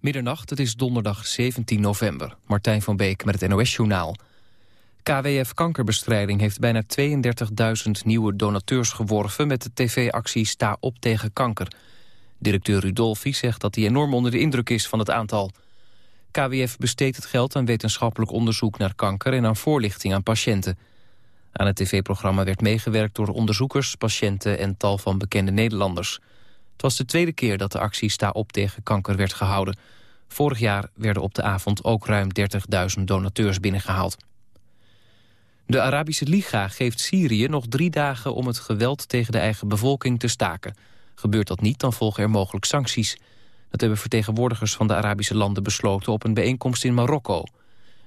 Middernacht, het is donderdag 17 november. Martijn van Beek met het NOS-journaal. KWF Kankerbestrijding heeft bijna 32.000 nieuwe donateurs geworven... met de tv-actie Sta op tegen kanker. Directeur Rudolfi zegt dat hij enorm onder de indruk is van het aantal. KWF besteedt het geld aan wetenschappelijk onderzoek naar kanker... en aan voorlichting aan patiënten. Aan het tv-programma werd meegewerkt door onderzoekers, patiënten... en tal van bekende Nederlanders. Het was de tweede keer dat de actie Sta op tegen kanker werd gehouden. Vorig jaar werden op de avond ook ruim 30.000 donateurs binnengehaald. De Arabische Liga geeft Syrië nog drie dagen om het geweld tegen de eigen bevolking te staken. Gebeurt dat niet, dan volgen er mogelijk sancties. Dat hebben vertegenwoordigers van de Arabische landen besloten op een bijeenkomst in Marokko.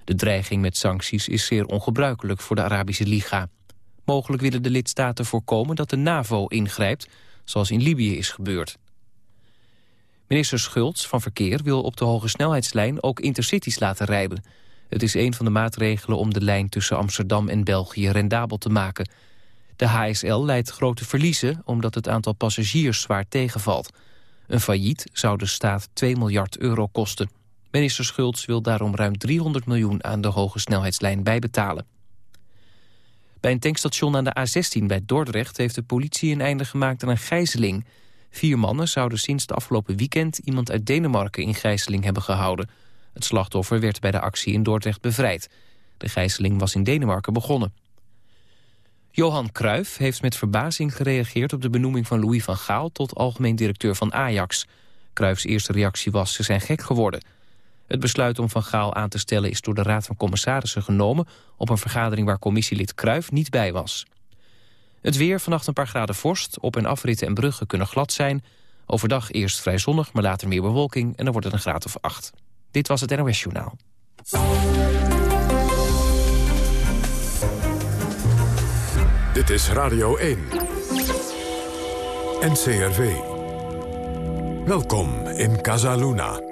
De dreiging met sancties is zeer ongebruikelijk voor de Arabische Liga. Mogelijk willen de lidstaten voorkomen dat de NAVO ingrijpt, zoals in Libië is gebeurd. Minister Schultz van Verkeer wil op de hoge snelheidslijn ook intercities laten rijden. Het is een van de maatregelen om de lijn tussen Amsterdam en België rendabel te maken. De HSL leidt grote verliezen omdat het aantal passagiers zwaar tegenvalt. Een failliet zou de staat 2 miljard euro kosten. Minister Schultz wil daarom ruim 300 miljoen aan de hoge snelheidslijn bijbetalen. Bij een tankstation aan de A16 bij Dordrecht heeft de politie een einde gemaakt aan een gijzeling. Vier mannen zouden sinds het afgelopen weekend iemand uit Denemarken in gijzeling hebben gehouden. Het slachtoffer werd bij de actie in Dordrecht bevrijd. De gijzeling was in Denemarken begonnen. Johan Cruijff heeft met verbazing gereageerd op de benoeming van Louis van Gaal tot algemeen directeur van Ajax. Cruijffs eerste reactie was ze zijn gek geworden. Het besluit om Van Gaal aan te stellen is door de Raad van Commissarissen genomen... op een vergadering waar commissielid Kruijf niet bij was. Het weer, vannacht een paar graden vorst. Op- en afritten en bruggen kunnen glad zijn. Overdag eerst vrij zonnig, maar later meer bewolking... en dan wordt het een graad of acht. Dit was het NOS Journaal. Dit is Radio 1. NCRV. Welkom in Casaluna.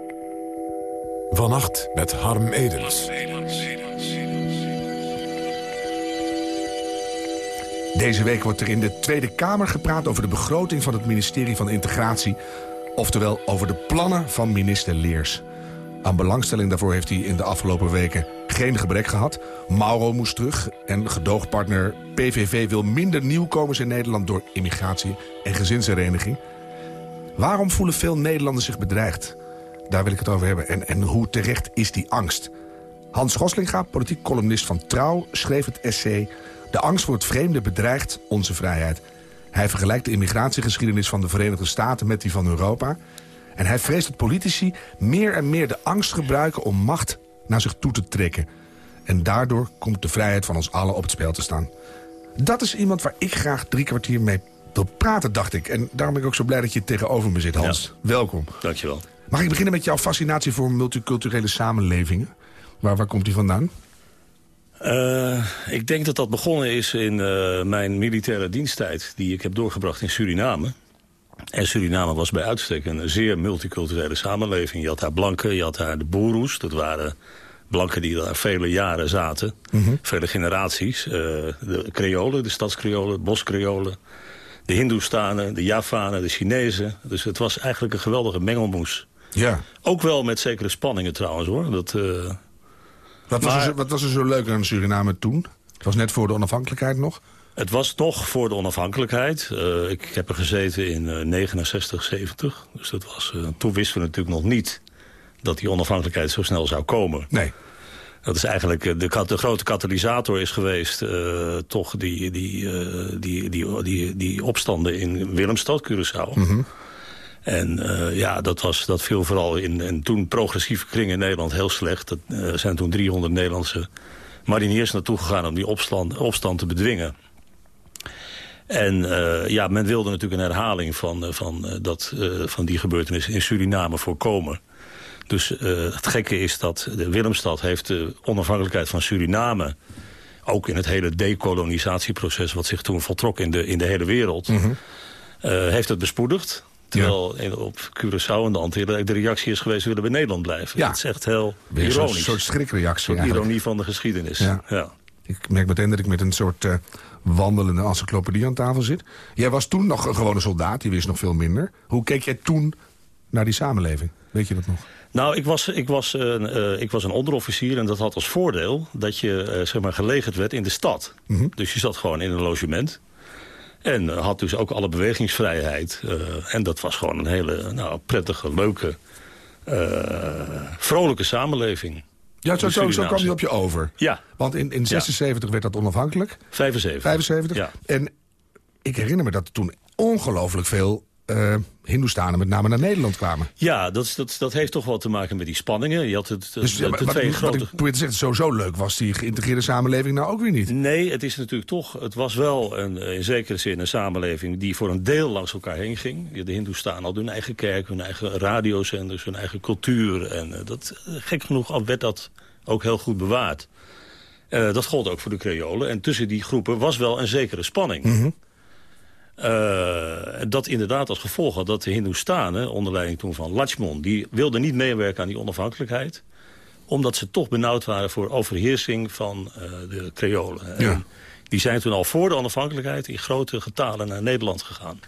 Vannacht met Harm Edens. Deze week wordt er in de Tweede Kamer gepraat over de begroting van het ministerie van Integratie. Oftewel over de plannen van minister Leers. Aan belangstelling daarvoor heeft hij in de afgelopen weken geen gebrek gehad. Mauro moest terug en gedoogpartner PVV wil minder nieuwkomers in Nederland... door immigratie en gezinshereniging. Waarom voelen veel Nederlanders zich bedreigd? Daar wil ik het over hebben. En, en hoe terecht is die angst? Hans Goslinga, politiek columnist van Trouw, schreef het essay... De angst voor het vreemde bedreigt onze vrijheid. Hij vergelijkt de immigratiegeschiedenis van de Verenigde Staten met die van Europa... En hij vreest dat politici meer en meer de angst gebruiken om macht naar zich toe te trekken. En daardoor komt de vrijheid van ons allen op het spel te staan. Dat is iemand waar ik graag drie kwartier mee wil praten, dacht ik. En daarom ben ik ook zo blij dat je tegenover me zit, Hans. Ja. Welkom. Dankjewel. Mag ik beginnen met jouw fascinatie voor multiculturele samenlevingen? Waar, waar komt die vandaan? Uh, ik denk dat dat begonnen is in uh, mijn militaire diensttijd... die ik heb doorgebracht in Suriname. En Suriname was bij uitstek een zeer multiculturele samenleving. Je had daar blanken, je had daar de boeroes. Dat waren blanken die daar vele jaren zaten. Mm -hmm. Vele generaties. Uh, de Creolen, de stadskreolen, boskreolen. De Hindoestanen, de Javanen, de Chinezen. Dus het was eigenlijk een geweldige mengelmoes. Ja. Ook wel met zekere spanningen trouwens hoor. Dat, uh... wat, was er, wat was er zo leuk aan Suriname toen? Het was net voor de onafhankelijkheid nog. Het was nog voor de onafhankelijkheid. Uh, ik heb er gezeten in uh, 69, 70. Dus dat was, uh, toen wisten we natuurlijk nog niet dat die onafhankelijkheid zo snel zou komen. Nee. Dat is eigenlijk de, de grote katalysator is geweest, toch die, die, die, die, die, die opstanden in Willemstad, Curaçao. Mm -hmm. En ja, dat, was, dat viel vooral in, en toen progressieve kringen in Nederland heel slecht. Er zijn toen 300 Nederlandse mariniers naartoe gegaan om die opstand, opstand te bedwingen. En uh, ja, men wilde natuurlijk een herhaling van, van, dat, van die gebeurtenis in Suriname voorkomen. Dus het gekke is dat de Willemstad heeft de onafhankelijkheid van Suriname... ook in het hele decolonisatieproces wat zich toen voltrok in de, in de hele wereld... Mm -hmm. heeft het bespoedigd. Terwijl ja. op Curaçao en de Antillen de reactie is geweest... willen we in Nederland blijven. Ja. Dat is echt heel Weer ironisch. Een soort schrikreactie Een ironie van de geschiedenis. Ja. ja. Ik merk meteen dat ik met een soort uh, wandelende encyclopedie aan tafel zit. Jij was toen nog een gewone soldaat, die wist nog veel minder. Hoe keek jij toen naar die samenleving? Weet je dat nog? Nou, ik was, ik, was, uh, ik was een onderofficier en dat had als voordeel... dat je uh, zeg maar gelegerd werd in de stad. Mm -hmm. Dus je zat gewoon in een logement. En had dus ook alle bewegingsvrijheid. en dat was gewoon een hele nou, prettige, leuke, vrolijke samenleving. Ja, zo, zo, zo kwam je op je over. Ja. Want in, in 76 ja. werd dat onafhankelijk. 75. 75. Ja. En ik herinner me dat er toen ongelooflijk veel uh, Hindoestanen met name naar Nederland kwamen. Ja, dat, dat, dat heeft toch wel te maken met die spanningen. Je had het, dus, de, ja, de twee wat, grote... ik probeer te zeggen, sowieso leuk was die geïntegreerde samenleving nou ook weer niet. Nee, het is natuurlijk toch, het was wel een, in zekere zin een samenleving die voor een deel langs elkaar heen ging. De Hindoestanen hadden hun eigen kerk, hun eigen radiozenders, hun eigen cultuur. En uh, dat, gek genoeg werd dat ook heel goed bewaard. Uh, dat gold ook voor de Creolen. En tussen die groepen was wel een zekere spanning. Mm -hmm. Uh, dat inderdaad als gevolg had dat de Hindoestanen, onder leiding toen van Lachmon... die wilden niet meewerken aan die onafhankelijkheid omdat ze toch benauwd waren voor overheersing van uh, de Creolen. Ja. Die zijn toen al voor de onafhankelijkheid in grote getalen naar Nederland gegaan.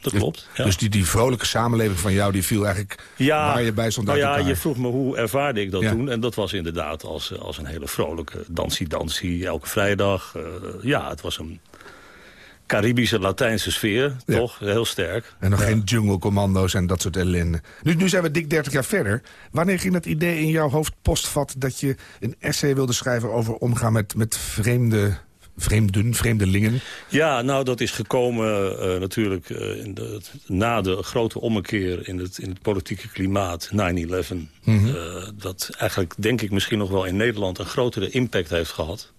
Dat dus, klopt. Ja. Dus die, die vrolijke samenleving van jou, die viel eigenlijk ja, waar je bij stond nou ja, elkaar. je vroeg me hoe ervaarde ik dat Ja. toen. En dat was inderdaad als, als een hele vrolijke dansie-dansie elke vrijdag. Uh, ja, het was een Caribische, Latijnse sfeer, Ja. toch? Heel sterk. En nog Ja. geen jungle-commando's en dat soort ellende. Nu, nu zijn we dik 30 jaar verder. Wanneer ging dat idee in jouw hoofd postvat... dat je een essay wilde schrijven over omgaan met, met vreemde, vreemden, vreemdelingen? Ja, nou dat is gekomen uh, natuurlijk uh, in de, na de grote ommekeer in het, in het politieke klimaat 9-11. Mhm. uh, dat eigenlijk denk ik misschien nog wel in Nederland een grotere impact heeft gehad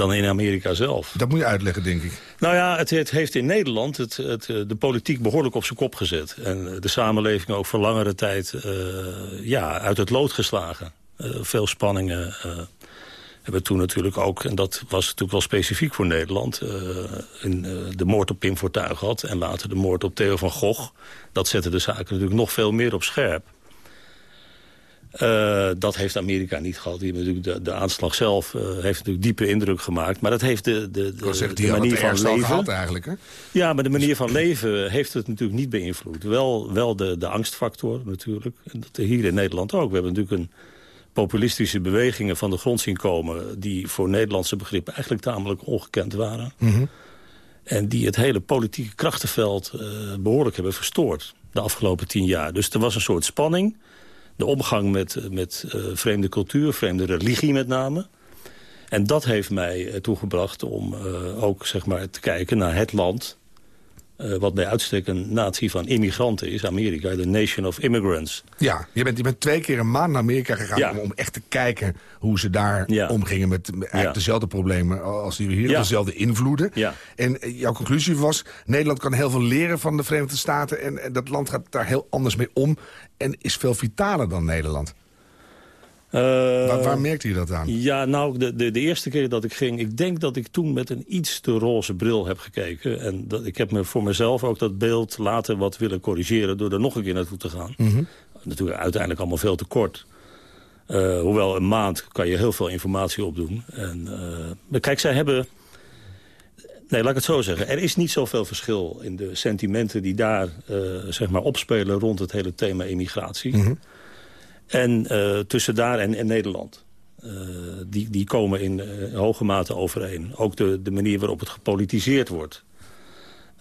dan in Amerika zelf. Dat moet je uitleggen, denk ik. Nou ja, het, het heeft in Nederland het, het, de politiek behoorlijk op zijn kop gezet. En de samenleving ook voor langere tijd ja, uit het lood geslagen. veel spanningen hebben toen natuurlijk ook, en dat was natuurlijk wel specifiek voor Nederland... Uh, in, uh, de moord op Pim Fortuyn gehad en later de moord op Theo van Gogh. Dat zette de zaken natuurlijk nog veel meer op scherp. Uh, dat heeft Amerika niet gehad. Die natuurlijk de, de aanslag zelf heeft natuurlijk diepe indruk gemaakt. Maar dat heeft de, de, de, zeggen, de die manier van leven... gehad eigenlijk, hè? Ja, maar de manier van leven heeft het natuurlijk niet beïnvloed. Wel, wel de, de angstfactor natuurlijk. En dat hier in Nederland ook. We hebben natuurlijk een populistische bewegingen van de grond zien komen... die voor Nederlandse begrippen eigenlijk tamelijk ongekend waren. Mm -hmm. En die het hele politieke krachtenveld uh, behoorlijk hebben verstoord de afgelopen tien jaar. Dus er was een soort spanning. De omgang met, met uh, vreemde cultuur, vreemde religie met name. En dat heeft mij toegebracht om uh, ook zeg maar, te kijken naar het land... Uh, wat bij uitstek een natie van immigranten is, Amerika, de nation of immigrants. Ja, je bent, je bent twee keer een maand naar Amerika gegaan Ja. om, om echt te kijken hoe ze daar Ja. omgingen met eigenlijk Ja. dezelfde problemen als die we hier, dezelfde invloeden. Ja. En eh, jouw conclusie was, Nederland kan heel veel leren van de Verenigde Staten en, en dat land gaat daar heel anders mee om en is veel vitaler dan Nederland. Uh, waar, waar merkte je dat aan? Ja, nou, de, de, de eerste keer dat ik ging... ik denk dat ik toen met een iets te roze bril heb gekeken. En dat, ik heb me voor mezelf ook dat beeld later wat willen corrigeren... door er nog een keer naartoe te gaan. Mm -hmm. Natuurlijk uiteindelijk allemaal veel te kort. Uh, hoewel een maand kan je heel veel informatie opdoen. En, uh, maar kijk, zij hebben... Nee, laat ik het zo zeggen. Er is niet zoveel verschil in de sentimenten die daar uh, zeg maar opspelen... rond het hele thema immigratie. Mm -hmm. En uh, tussen daar en, Nederland. Uh, die, die komen in uh, hoge mate overeen. Ook de, de manier waarop het gepolitiseerd wordt.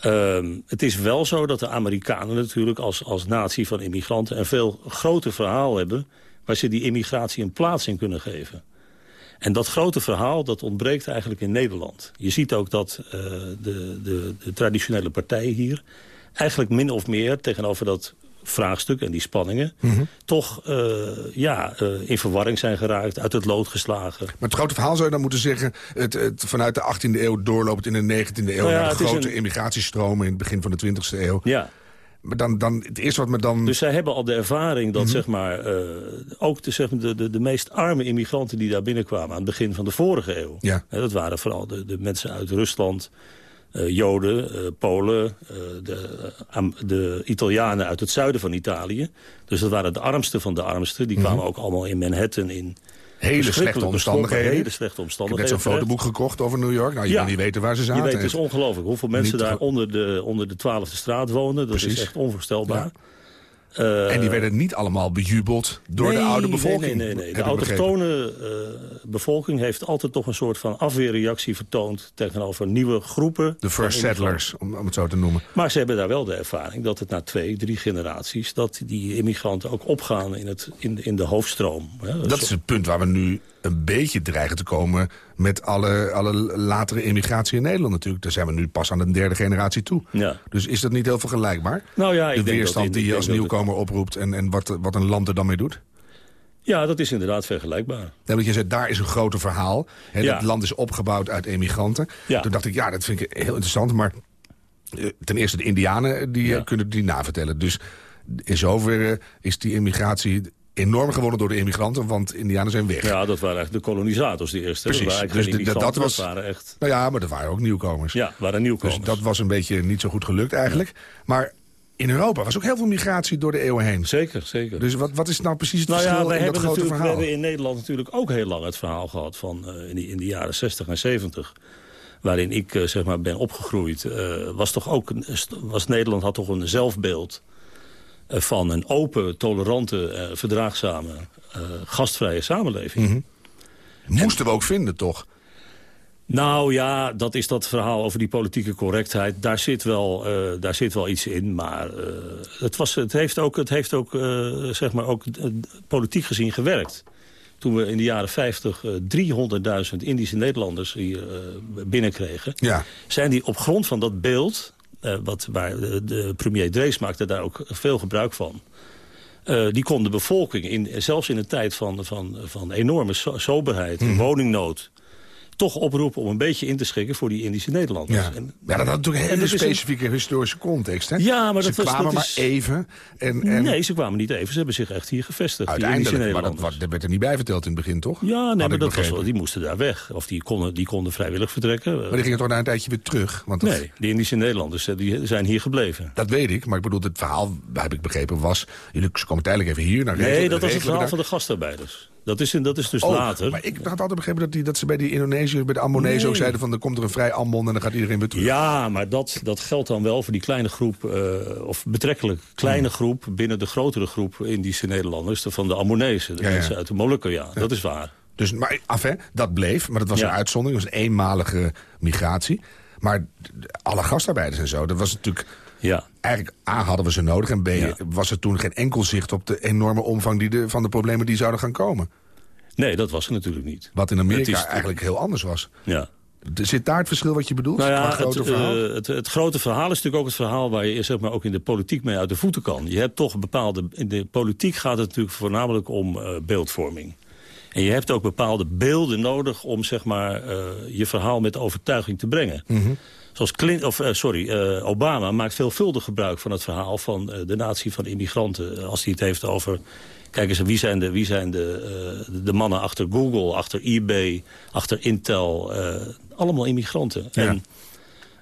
Uh, het is wel zo dat de Amerikanen natuurlijk als, als natie van immigranten... een veel groter verhaal hebben... waar ze die immigratie een plaats in kunnen geven. En dat grote verhaal dat ontbreekt eigenlijk in Nederland. Je ziet ook dat de, de, de traditionele partijen hier... eigenlijk min of meer tegenover dat vraagstuk en die spanningen... Mm -hmm. toch uh, ja, uh, in verwarring zijn geraakt, uit het lood geslagen. Maar het grote verhaal zou je dan moeten zeggen... het, het vanuit de 18e eeuw doorloopt in de 19e eeuw... Nou ja, naar de grote een... immigratiestromen in het begin van de 20e eeuw. Ja. Maar dan, dan, het eerste wat me dan... Dus zij hebben al de ervaring dat mm -hmm. zeg maar, uh, ook de, zeg maar, de, de, de meest arme immigranten die daar binnenkwamen... aan het begin van de vorige eeuw. Ja. Hè, dat waren vooral de, de mensen uit Rusland... Uh, Joden, uh, Polen, uh, de, de, Italianen uit het zuiden van Italië. Dus dat waren de armste van de armsten. Die kwamen mm -hmm. ook allemaal in Manhattan in... Hele slechte omstandigheden. Hele slechte omstandigheden. Ik heb net zo'n fotoboek gekocht over New York. Nou, je ja. wil niet weten waar ze zaten. Je weet, het is ongelooflijk hoeveel mensen daar onder de, onder de 12e straat wonen. Dat Precies. is echt onvoorstelbaar. Ja. Uh, en die werden niet allemaal bejubeld door de oude bevolking. Nee, nee, nee. De autochtone uh, bevolking heeft altijd toch een soort van afweerreactie vertoond... tegenover nieuwe groepen. De first settlers, om, om, het zo te noemen. Maar ze hebben daar wel de ervaring dat het na twee, drie generaties... dat die immigranten ook opgaan in, het, in, in de hoofdstroom. Dat is het punt waar we nu een beetje dreigen te komen... met alle, alle latere immigratie in Nederland natuurlijk. Daar zijn we nu pas aan de derde generatie toe. Ja. Dus is dat niet heel vergelijkbaar? Nou ja, ik de weerstand die je als nieuwkomer oproept... en, en wat, wat een land er dan mee doet? Ja, dat is inderdaad vergelijkbaar. Ja, want je zei, daar is een groter verhaal. Hè, ja. Het land is opgebouwd uit emigranten. Ja. Toen dacht ik, ja, dat vind ik heel interessant. Maar eh, ten eerste de indianen, die ja. kunnen die navertellen. Dus in zoverre is die immigratie enorm gewonnen door de immigranten, want indianen zijn weg. Ja, dat waren eigenlijk de kolonisators die eerste. Precies. Dat dus de, dat, was, waren echt... Nou ja, maar dat waren ook nieuwkomers. Ja, waren nieuwkomers. Dus dat was een beetje niet zo goed gelukt eigenlijk. Maar in Europa was ook heel veel migratie door de eeuwen heen. Zeker, zeker. Dus wat, wat is nou precies het nou verschil ja, wij in dat grote verhaal? We hebben in Nederland natuurlijk ook heel lang het verhaal gehad... van uh, in, die, in de jaren 60 en 70 waarin ik uh, zeg maar ben opgegroeid... Uh, was, toch ook, was Nederland had toch een zelfbeeld van een open, tolerante, verdraagzame, gastvrije samenleving. Mm -hmm. Moesten we ook vinden, toch? Nou ja, dat is dat verhaal over die politieke correctheid. Daar zit wel, uh, daar zit wel iets in. Maar uh, het, was, het heeft ook, het heeft ook, uh, zeg maar ook politiek gezien gewerkt. Toen we in de jaren 50 300.000 Indische Nederlanders hier binnenkregen... Ja. zijn die op grond van dat beeld... wat, waar de, premier Drees maakte daar ook veel gebruik van... die kon de bevolking, in, zelfs in een tijd van, van, van enorme so soberheid, Mhm. woningnood toch oproepen om een beetje in te schikken voor die Indische Nederlanders. Ja, En, ja dat had natuurlijk een en hele een- specifieke historische context. Hè? Ja, maar Ze dat was- kwamen maar even. En, en Nee, ze kwamen niet even. Ze hebben zich echt hier gevestigd. uiteindelijk, maar dat, werd er niet bij verteld in het begin, toch? Ja, nee, Had maar dat was, wel- die moesten daar weg. Of die konden, die konden vrijwillig vertrekken. Maar die gingen toch na een tijdje weer terug? Want dat, Nee, die Indische Nederlanders eh, die zijn hier gebleven. dat weet ik, maar ik bedoel, het verhaal, heb ik begrepen, was... jullie komen tijdelijk even hier naar Nee, regelen- dat was het verhaal daar- van de gastarbeiders. Dat is, dat is dus Oh, later. Maar ik had altijd begrepen dat, die, dat ze bij die Indonesiërs, bij de Ambonezen ook zeiden van... er komt er een vrij Ambon en dan gaat iedereen weer terug. Ja, maar dat, dat geldt dan wel voor die kleine groep... eh, of betrekkelijk kleine Hmm. groep... binnen de grotere groep Indische Nederlanders... de- van de Ammonezen, de Ja, ja. mensen uit de Molukken, ja. Dat is waar. Dus, maar enfin, dat bleef, maar dat was een uitzondering. Dat was een eenmalige migratie. Maar alle gastarbeiders en zo, dat was natuurlijk... Ja. Eigenlijk A, hadden we ze nodig. En B, Ja. was er toen geen enkel zicht op de enorme omvang die de, van de problemen die zouden gaan komen. Nee, dat was er natuurlijk niet. Wat in Amerika is- eigenlijk heel anders was. Ja. Er Zit daar het verschil wat je bedoelt? Nou ja, grote het, eh, het, het grote verhaal is natuurlijk ook het verhaal... waar je zeg maar, ook in de politiek mee uit de voeten kan. Je hebt toch bepaalde... In de politiek gaat het natuurlijk voornamelijk om eh, beeldvorming. En je hebt ook bepaalde beelden nodig... om zeg maar, eh, je verhaal met overtuiging te brengen. Mhm. Zoals Clint, of, eh, sorry, eh, Obama maakt veelvuldig gebruik van het verhaal... van de natie van immigranten. Als hij het heeft over... Kijk eens, wie zijn de, wie zijn de, de mannen achter Google, achter eBay, achter Intel? allemaal immigranten. Ja.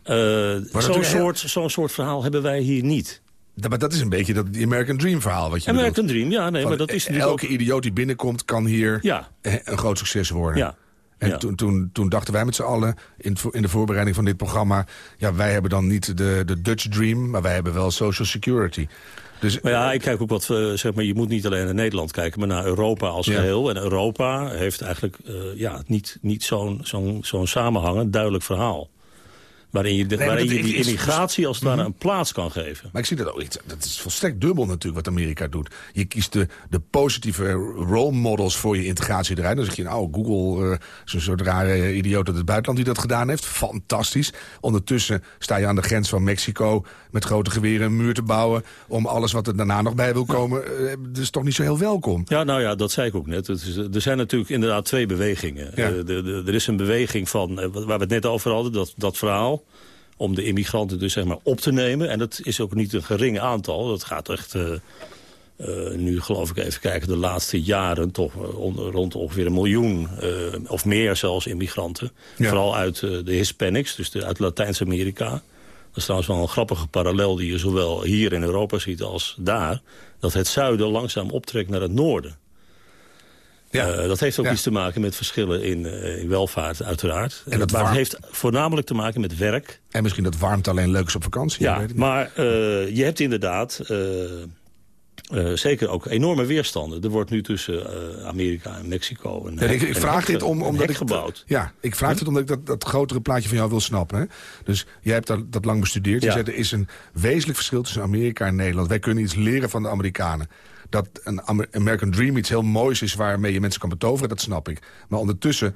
En zo'n heel- soort, zo'n soort verhaal hebben wij hier niet. Maar dat is een beetje dat die American Dream verhaal wat je American bedoelt. Dream, ja, nee, Van, maar dat is eh, Elke ook... idioot die binnenkomt kan hier Ja, eh, een groot succes worden. ja. En ja. toen, toen, toen dachten wij met z'n allen in, in de voorbereiding van dit programma... ja, wij hebben dan niet de, de Dutch Dream, maar wij hebben wel Social Security. Dus, Maar ja, ik kijk ook wat, eh, zeg maar, je moet niet alleen naar Nederland kijken, maar naar Europa als Ja. geheel. En Europa heeft eigenlijk eh, ja, niet, niet zo'n zo'n zo'n samenhangend, duidelijk verhaal. Waarin je, de, waarin je die is- immigratie als het ware een plaats kan geven. Maar ik zie dat ook. Dat is volstrekt dubbel natuurlijk wat Amerika doet. Je kiest de, de positieve role models voor je integratie eruit. Dan zeg je, nou, Google, eh, zo'n soort rare idioot uit het buitenland die dat gedaan heeft. Fantastisch. Ondertussen sta je aan de grens van Mexico met grote geweren een muur te bouwen... om alles wat er daarna nog bij wil komen. eh, Dat is toch niet zo heel welkom. Ja, nou ja, dat zei ik ook net. Is, er zijn natuurlijk inderdaad twee bewegingen. Ja. Eh, de, de, er is een beweging van, eh, waar we het net over hadden, dat, dat verhaal... om de immigranten dus zeg maar op te nemen. En dat is ook niet een gering aantal. Dat gaat echt, eh, eh, nu geloof ik even kijken, de laatste jaren... toch eh, on- rond ongeveer een miljoen, of meer zelfs, immigranten. Ja. Vooral uit de Hispanics, dus de, uit Latijns-Amerika. Dat is trouwens wel een grappige parallel die je zowel hier in Europa ziet als daar. Dat het zuiden langzaam optrekt naar het noorden. Ja. Eh, dat heeft ook Ja. iets te maken met verschillen in, eh, in welvaart, uiteraard. En dat maar warm- het heeft voornamelijk te maken met werk. En misschien dat warmte alleen leuk is op vakantie. Ja, weet maar eh, je hebt inderdaad... eh, Uh, zeker ook enorme weerstanden. Er wordt nu tussen uh, Amerika en Mexico een, ik, ik vraag dit om, omdat ik gebouwd. Ja, ik vraag hm? dit omdat ik dat, dat grotere plaatje van jou wil snappen. Hè? Dus jij hebt dat, dat lang bestudeerd. Je zegt er is een wezenlijk verschil tussen Amerika en Nederland. Wij kunnen iets leren van de Amerikanen. Dat een American Dream iets heel moois is waarmee je mensen kan betoveren, dat snap ik. Maar ondertussen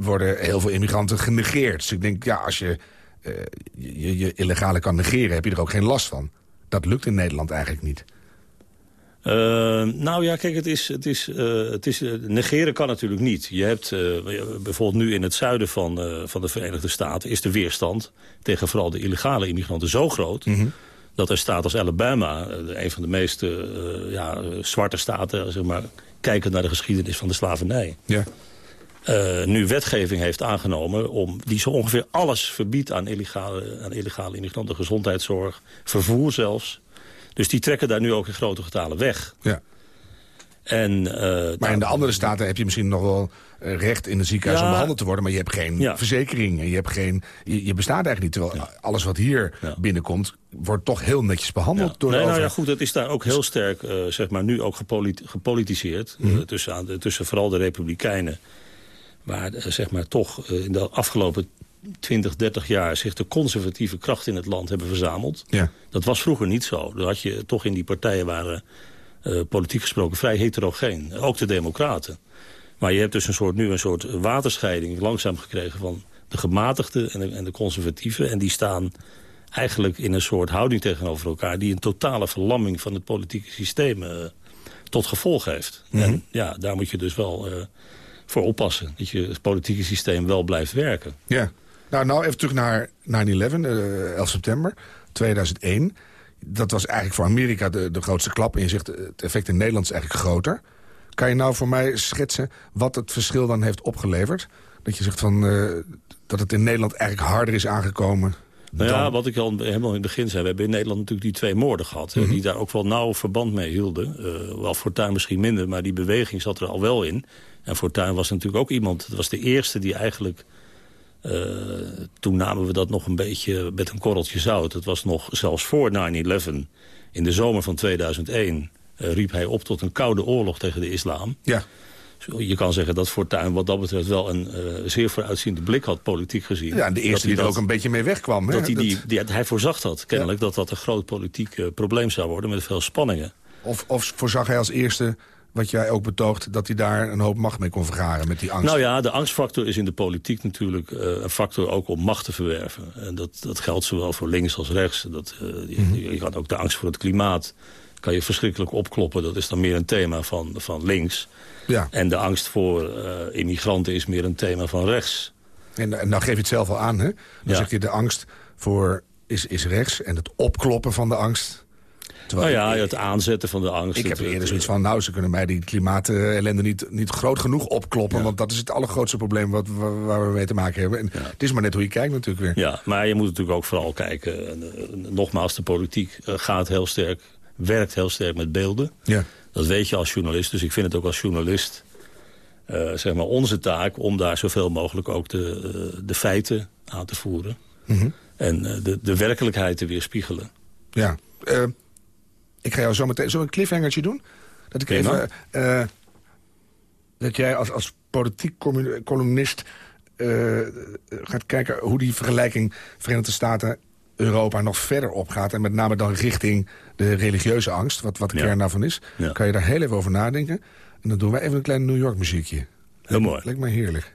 worden heel veel immigranten genegeerd. Dus ik denk, ja, als je uh, je, je illegale kan negeren, heb je er ook geen last van. Dat lukt in Nederland eigenlijk niet. Uh, nou ja, kijk, het is, het is, uh, het is, negeren kan natuurlijk niet. Je hebt bijvoorbeeld nu in het zuiden van, van de Verenigde Staten... is de weerstand tegen vooral de illegale immigranten zo groot... Mm -hmm. Dat een staat als Alabama, een van de meest ja, zwarte staten... Zeg maar, kijken naar de geschiedenis van de slavernij... Ja uh, nu wetgeving heeft aangenomen... Om, die zo ongeveer alles verbiedt aan illegale, aan illegale immigranten. Gezondheidszorg, vervoer zelfs. Dus die trekken daar nu ook in grote getalen weg. Ja. En, uh, maar in de andere staten heb je misschien nog wel eh, recht in een ziekenhuis om behandeld te worden... maar je hebt geen ja. verzekering en je, hebt geen, je, bestaat eigenlijk niet. Terwijl ja. alles wat hier binnenkomt, wordt toch heel netjes behandeld. Door nee, de nou ja, goed, het is daar ook heel sterk, uh, zeg maar, nu ook gepolit gepolitiseerd. Mm -hmm. tussen, aan tussen vooral de republikeinen waar eh, zeg maar, toch eh, in de afgelopen 20, 30 jaar zich de conservatieve krachten in het land hebben verzameld. Ja. Dat was vroeger niet zo. Dan had je toch in die partijen waren uh, politiek gesproken vrij heterogeen. Ook de democraten. Maar je hebt dus een soort, nu een soort waterscheiding langzaam gekregen van de gematigden en de, en de conservatieven. En die staan eigenlijk in een soort houding tegenover elkaar... die een totale verlamming van het politieke systeem uh, tot gevolg heeft. Mm -hmm. En ja, daar moet je dus wel... Uh, voor oppassen. Dat je het politieke systeem wel blijft werken. Ja. Nou, nou even terug naar 9-11, uh, 11 september 2001. Dat was eigenlijk voor Amerika de, de grootste klap. En je zegt, het effect in Nederland is eigenlijk groter. Kan je nou voor mij schetsen wat het verschil dan heeft opgeleverd? Dat je zegt van, uh, dat het in Nederland eigenlijk harder is aangekomen nou ja, wat ik al helemaal in het begin zei... we hebben in Nederland natuurlijk die twee moorden gehad... Mm -hmm. die daar ook wel nauw verband mee hielden. Uh, wel Fortuyn misschien minder, maar die beweging zat er al wel in. En Fortuyn was natuurlijk ook iemand... dat was de eerste die eigenlijk... Uh, toen namen we dat nog een beetje met een korreltje zout. Het was nog zelfs voor 9-11, in de zomer van 2001... Uh, riep hij op tot een koude oorlog tegen de islam. Ja. Je kan zeggen dat Fortuyn wat dat betreft wel een uh, zeer vooruitziende blik had, politiek gezien. Ja, en de eerste die er ook een beetje mee wegkwam. Dat hij, die, die, hij voorzag dat, kennelijk, ja. dat dat een groot politiek probleem zou worden met veel spanningen. Of, of voorzag hij als eerste wat jij ook betoogt, dat hij daar een hoop macht mee kon vergaren met die angst. Nou ja, de angstfactor is in de politiek natuurlijk uh, een factor ook om macht te verwerven. En dat, dat geldt zowel voor links als rechts. Dat, uh, mm -hmm. je, je, had ook de angst voor het klimaat. Kan je verschrikkelijk opkloppen. Dat is dan meer een thema van, van links. Ja. En de angst voor uh, immigranten is meer een thema van rechts. En, en nou geef je het zelf al aan, hè? Dan ja. zeg je de angst voor is, is rechts en het opkloppen van de angst Terwijl nou ja, ik, het aanzetten van de angst. Ik heb eerder zoiets van, nou, ze kunnen mij die klimaatellende niet, niet groot genoeg opkloppen. Ja. Want dat is het allergrootste probleem wat, waar we mee te maken hebben. En ja. het is maar net hoe je kijkt natuurlijk weer. Ja, maar je moet natuurlijk ook vooral kijken. Nogmaals, de politiek eh, gaat heel sterk, werkt heel sterk met beelden. Ja. Dat weet je als journalist. Dus ik vind het ook als journalist... Uh, zeg maar onze taak om daar zoveel mogelijk ook de, uh, de feiten aan te voeren. Mm -hmm. En de, de werkelijkheid te weerspiegelen. Ja, ik ga jou zo meteen zo een cliffhangertje doen. Dat ik even... Uh, dat jij als, als politiek columnist uh, gaat kijken hoe die vergelijking Verenigde Staten... Europa nog verder opgaat. En met name dan richting de religieuze angst, wat, wat de ja. kern daarvan is. Ja. Kan je daar heel even over nadenken. En dan doen wij even een klein New York muziekje. Heel mooi. Lijkt me heerlijk.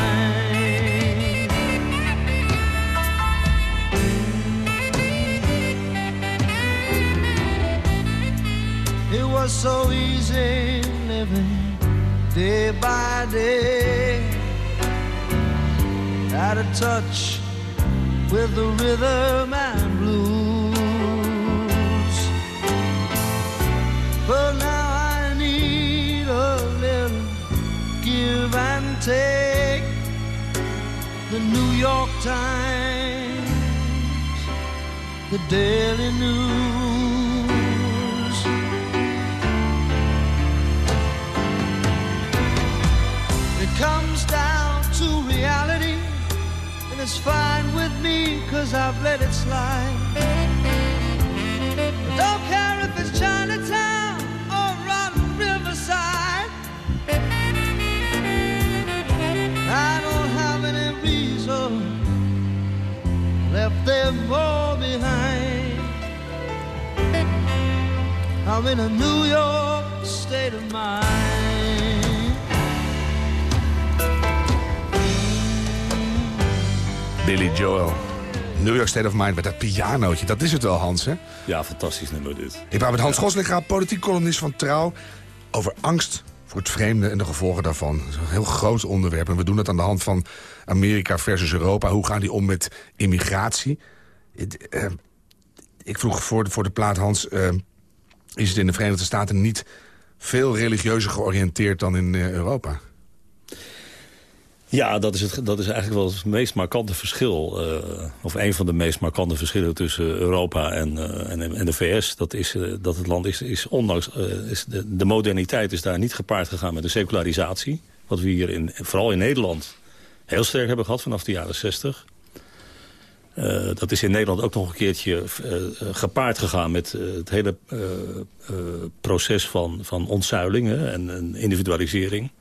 Was so easy living day by day. Out of touch with the rhythm and blues. But now I need a little give and take. The New York Times, the Daily News. It's fine with me, cause I've let it slide. I don't care if it's Chinatown or rotten Riverside. I don't have any reason left them all behind. I'm in a New York state of mind. Billy Joel. New York State of Mind met dat pianootje. Dat is het wel, Hans, hè? Ja, fantastisch nummer dit. Ik praat met Hans Goslinga, politiek columnist van Trouw... over angst voor het vreemde en de gevolgen daarvan. Dat is een heel groot onderwerp. En we doen het aan de hand van Amerika versus Europa. Hoe gaan die om met immigratie? Eh, ik vroeg voor de, voor de plaat, Hans... eh, is het in de Verenigde Staten niet veel religieuzer georiënteerd dan in eh, Europa? Ja, dat is, het, dat is eigenlijk wel het meest markante verschil. eh, of een van de meest markante verschillen tussen Europa en, eh, en, en de VS. Dat, is, eh, dat het land is, is ondanks... is de, de moderniteit is daar niet gepaard gegaan met de secularisatie. Wat we hier, in, vooral in Nederland, heel sterk hebben gehad vanaf de jaren 60. Eh, dat is in Nederland ook nog een keertje gepaard gegaan met het hele proces van, van ontzuiling hè, en, en individualisering.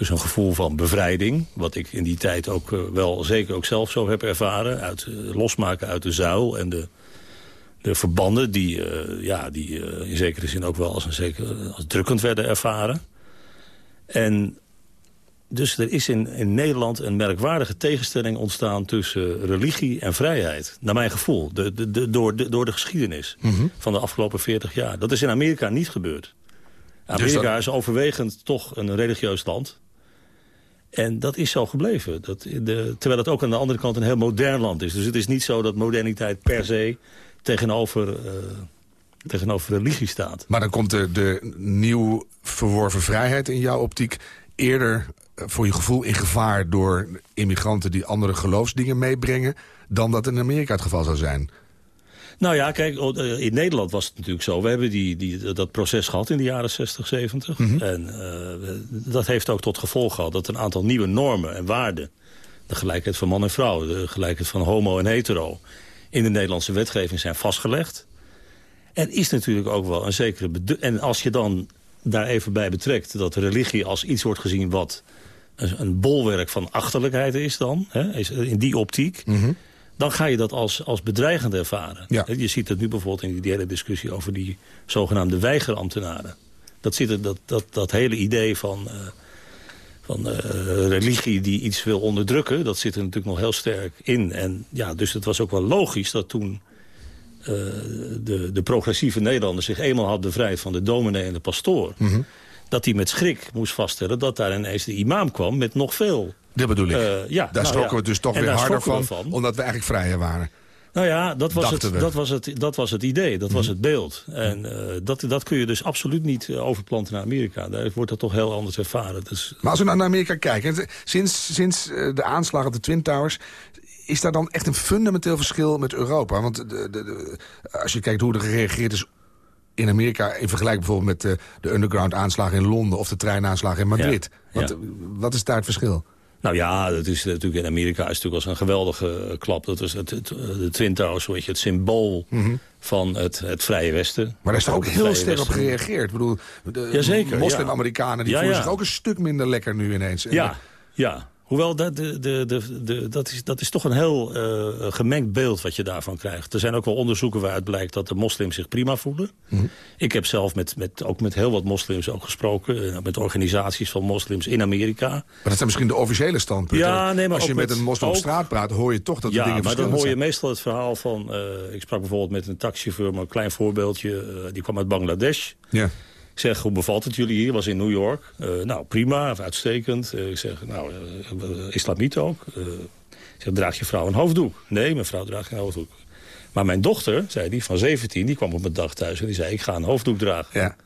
Dus een gevoel van bevrijding, wat ik in die tijd ook eh, wel zeker ook zelf zo heb ervaren. Uit, eh, losmaken uit de zuil en de, de verbanden die, eh, ja, die in zekere zin ook wel als, een zeker, als drukkend werden ervaren. En dus er is in, in Nederland een merkwaardige tegenstelling ontstaan tussen religie en vrijheid. Naar mijn gevoel, de, de, de, door, de, door de geschiedenis van de afgelopen 40 jaar. Dat is in Amerika niet gebeurd. Amerika dat- is overwegend toch een religieus land. En dat is zo gebleven. Dat de, terwijl het ook aan de andere kant een heel modern land is. Dus het is niet zo dat moderniteit per se tegenover, eh, tegenover religie staat. Maar dan komt de, de nieuw verworven vrijheid in jouw optiek... eerder eh, voor je gevoel in gevaar door immigranten... die andere geloofsdingen meebrengen... dan dat in Amerika het geval zou zijn. Nou ja, kijk, eh, in Nederland was het natuurlijk zo. We hebben die, die, dat proces gehad in de jaren 60, 70. En eh, dat heeft ook tot gevolg gehad dat een aantal nieuwe normen en waarden... de gelijkheid van man en vrouw, de gelijkheid van homo en hetero... in de Nederlandse wetgeving zijn vastgelegd. Er is natuurlijk ook wel een zekere... En als je dan daar even bij betrekt dat religie als iets wordt gezien... wat een, bolwerk van achterlijkheid is dan, hè, is in die optiek dan ga je dat als, als bedreigend ervaren. Ja. Je ziet het nu bijvoorbeeld in die hele discussie over die zogenaamde weigerambtenaren. Dat, zit er, dat, dat, dat hele idee van, eh, van eh, religie die iets wil onderdrukken... dat zit er natuurlijk nog heel sterk in. En ja, dus het was ook wel logisch dat toen eh, de, de progressieve Nederlanders... zich eenmaal had bevrijd van de dominee en de pastoor... dat hij met schrik moest vaststellen... dat daar ineens de imam kwam met nog veel. Dat bedoel ik. Uh, ja, daar nou schrokken we dus toch En weer harder van. Omdat we eigenlijk vrijer waren. Nou ja, dat was, Dachten het, we. Mhm. dat, was het, dat was het idee, dat was het beeld. En uh, dat, dat kun je dus absoluut niet uh, overplanten naar Amerika. Daar wordt dat toch heel anders ervaren. Dus, Maar als we naar Amerika kijken, sinds, sinds de aanslag op de Twin Towers... is daar dan echt een fundamenteel verschil met Europa? Want de, de, de, als je kijkt hoe er gereageerd is in Amerika... in vergelijking bijvoorbeeld met de, de underground-aanslagen in Londen... of de treinaanslagen in Madrid. Ja, wat, wat is daar het verschil? Nou ja, dat is natuurlijk in Amerika is natuurlijk als een geweldige uh, klap. Dat is het, het, de Twin Towers, weet je, het symbool mm -hmm. van het, het Vrije Westen. Maar daar is toch ook heel sterk op gereageerd. Ik bedoel, de moslim-Amerikanen die ja, voelen ja. zich ook een stuk minder lekker nu ineens. Ja, ja. Hoewel, dat, de, de, de, de, dat, is, dat is toch een heel uh, gemengd beeld wat je daarvan krijgt. Er zijn ook wel onderzoeken waaruit blijkt dat de moslims zich prima voelen. Mhm. Mm -hmm. Ik heb zelf met, met, ook met heel wat moslims ook gesproken. Uh, met organisaties van moslims in Amerika. Maar dat zijn misschien de officiële standpunten. Ja, nee, maar Als je met, met een moslim op straat praat, hoor je toch dat de ja, dingen maar dan hoor je meestal het verhaal van... Uh, ik sprak bijvoorbeeld met een taxichauffeur, maar een klein voorbeeldje. Uh, die kwam uit Bangladesh. Ja. Ik zeg, hoe bevalt het jullie hier? Was in New York. Uh, nou, prima, uitstekend. Uh, ik zeg, nou, uh, islamiet ook. ik zeg, draag je vrouw een hoofddoek? Nee, mijn vrouw draagt geen hoofddoek. Maar mijn dochter, zei die, van 17, die kwam op een dag thuis... en die zei, ik ga een hoofddoek dragen. Ja.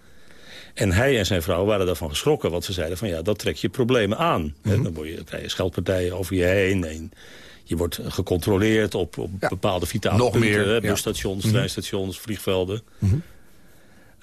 En hij en zijn vrouw waren daarvan geschrokken. Want ze zeiden van, ja, dat trek je problemen aan. Mm Mhm. -hmm. Dan word je, krijg je scheldpartijen over je heen... En je wordt gecontroleerd op, op ja. bepaalde vitale Nog punten. meer, Hè, busstations, Mhm. treinstations, vliegvelden.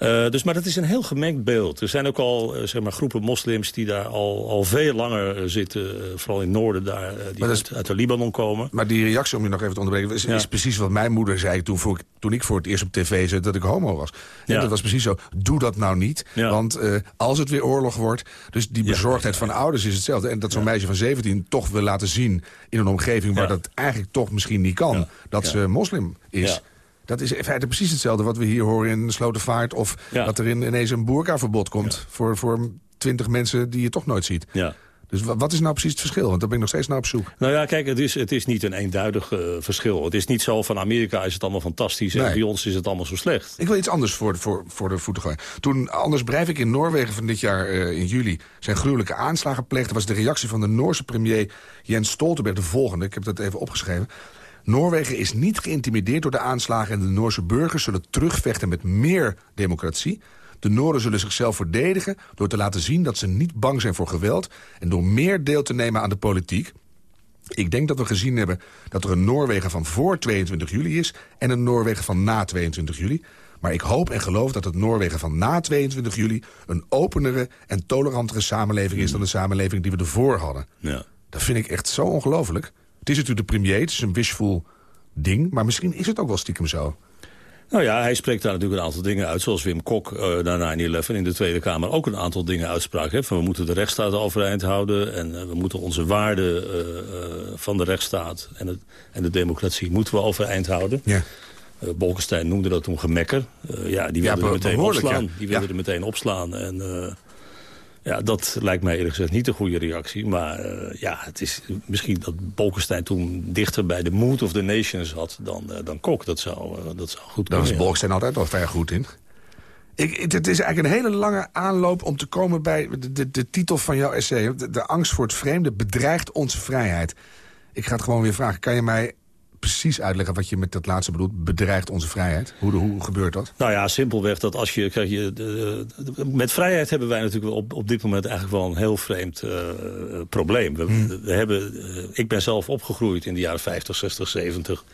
Uh, dus, maar dat is een heel gemengd beeld. Er zijn ook al uh, zeg maar, groepen moslims die daar al, al veel langer uh, zitten. vooral in het noorden, daar, die is, uit, uit, de Libanon komen. Maar die reactie, om je nog even te onderbreken... is, Ja. is precies wat mijn moeder zei toen, voor, toen ik voor het eerst op tv zei dat ik homo was. En Ja. dat was precies zo. Doe dat nou niet. Ja. Want eh, als het weer oorlog wordt... Dus die bezorgdheid van ouders is hetzelfde. En dat zo'n meisje van 17 toch wil laten zien... in een omgeving waar dat eigenlijk toch misschien niet kan... Dat ze moslim is... Dat is in feite precies hetzelfde wat we hier horen in Slotervaart... of Ja. dat er in, ineens een boerkaverbod komt... voor, voor 20 mensen die je toch nooit ziet. Ja. Dus wa- wat is nou precies het verschil? Want daar ben ik nog steeds naar op zoek. Nou ja, kijk, het is, het is niet een eenduidig uh, verschil. Het is niet zo van Amerika is het allemaal fantastisch... en bij ons is het allemaal zo slecht. Ik wil iets anders voor, voor, voor de voeten gooien. Toen Anders Breivik in Noorwegen van dit jaar uh, in juli... zijn gruwelijke aanslagen pleegde... was de reactie van de Noorse premier Jens Stoltenberg de volgende. Ik heb dat even opgeschreven. Noorwegen is niet geïntimideerd door de aanslagen... en de Noorse burgers zullen terugvechten met meer democratie. De Noorden zullen zichzelf verdedigen door te laten zien... dat ze niet bang zijn voor geweld... en door meer deel te nemen aan de politiek. Ik denk dat we gezien hebben dat er een Noorwegen van voor 22 juli is... en een Noorwegen van na 22 juli. Maar ik hoop en geloof dat het Noorwegen van na 22 juli... een openere en tolerantere samenleving is... dan de samenleving die we ervoor hadden. Ja. Dat vind ik echt zo ongelooflijk. Het is natuurlijk de premier, het is een wishful ding... maar misschien is het ook wel stiekem zo. Nou ja, hij spreekt daar natuurlijk een aantal dingen uit. Zoals Wim Kok uh, na 9-11 in de Tweede Kamer ook een aantal dingen uitsprak. Hè, van we moeten de rechtsstaat overeind houden. En uh, we moeten onze waarden uh, van de rechtsstaat en, het, en de democratie moeten we overeind houden. Ja. Bolkestein noemde dat toen gemekker. ja, die wilde Ja, er meteen opslaan. ja. Die wilde Ja. er meteen opslaan. En ja, dat lijkt mij eerlijk gezegd niet een goede reactie. Maar uh, ja, het is misschien dat Bolkestein toen dichter bij de mood of the nation zat dan, uh, dan Kok. Dat zou, uh, dat zou goed Daar kunnen. is ja. Bolkestein altijd wel ver goed in. Ik, het is eigenlijk een hele lange aanloop om te komen bij de, de, de titel van jouw essay. De, de angst voor het vreemde bedreigt onze vrijheid. Ik ga het gewoon weer vragen. Kan je mij precies uitleggen wat je met dat laatste bedoelt? Bedreigt onze vrijheid? Hoe, hoe gebeurt dat? Nou ja, simpelweg dat als je... Kijk, je de, de, met vrijheid hebben wij natuurlijk op, op dit moment eigenlijk wel een heel vreemd uh, probleem. We, hmm. we hebben, uh, ik ben zelf opgegroeid in de jaren 50, 60, 70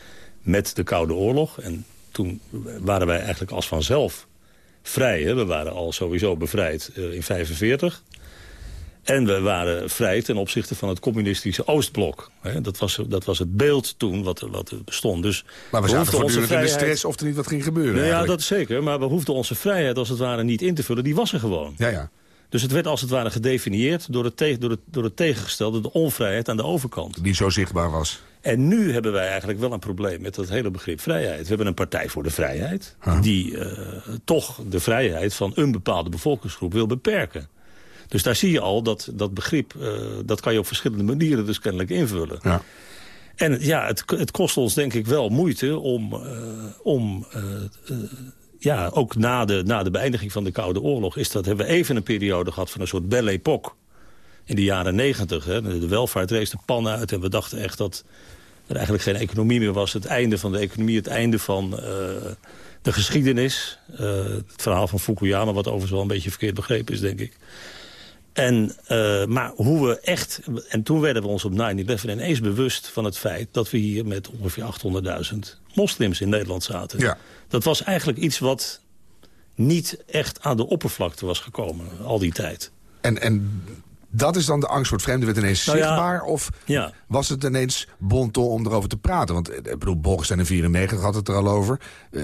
met de Koude Oorlog. En toen waren wij eigenlijk als vanzelf vrij. Hè? We waren al sowieso bevrijd uh, in 45. En we waren vrij ten opzichte van het communistische Oostblok. Dat was, dat was het beeld toen wat, wat er bestond. Dus maar we, zaten voortdurend vrijheid... in de stress of er niet wat ging gebeuren. Nou ja, dat zeker. Maar we hoefden onze vrijheid als het ware niet in te vullen. Die was er gewoon. Ja, ja. Dus het werd als het ware gedefinieerd door het, door het, door het tegengestelde... de onvrijheid aan de overkant. Die zo zichtbaar was. En nu hebben wij eigenlijk wel een probleem met dat hele begrip vrijheid. We hebben een partij voor de vrijheid... Huh. die uh, toch de vrijheid van een bepaalde bevolkingsgroep wil beperken. Dus daar zie je al dat dat begrip, uh, dat kan je op verschillende manieren dus kennelijk invullen. Ja. En ja, het, het kost ons denk ik wel moeite om, uh, om uh, ja, ook na de, na de beëindiging van de Koude Oorlog... Is dat, hebben we even een periode gehad van een soort belle époque. In de jaren negentig. De welvaart rees de pan uit en we dachten echt dat er eigenlijk geen economie meer was. Het einde van de economie, het einde van uh, de geschiedenis. Uh, het verhaal van Fukuyama, wat overigens wel een beetje verkeerd begrepen is, denk ik. En, uh, maar hoe we echt... En toen werden we ons op 9-11 ineens bewust van het feit... dat we hier met ongeveer 800.000 moslims in Nederland zaten. Ja. Dat was eigenlijk iets wat niet echt aan de oppervlakte was gekomen al die tijd. En, en dat is dan de angst voor het vreemde, werd ineens Nou ja, zichtbaar? Of ja. was het ineens bon ton om erover te praten? Want eh, ik bedoel, Bolkestein in 94 had het er al over. Eh,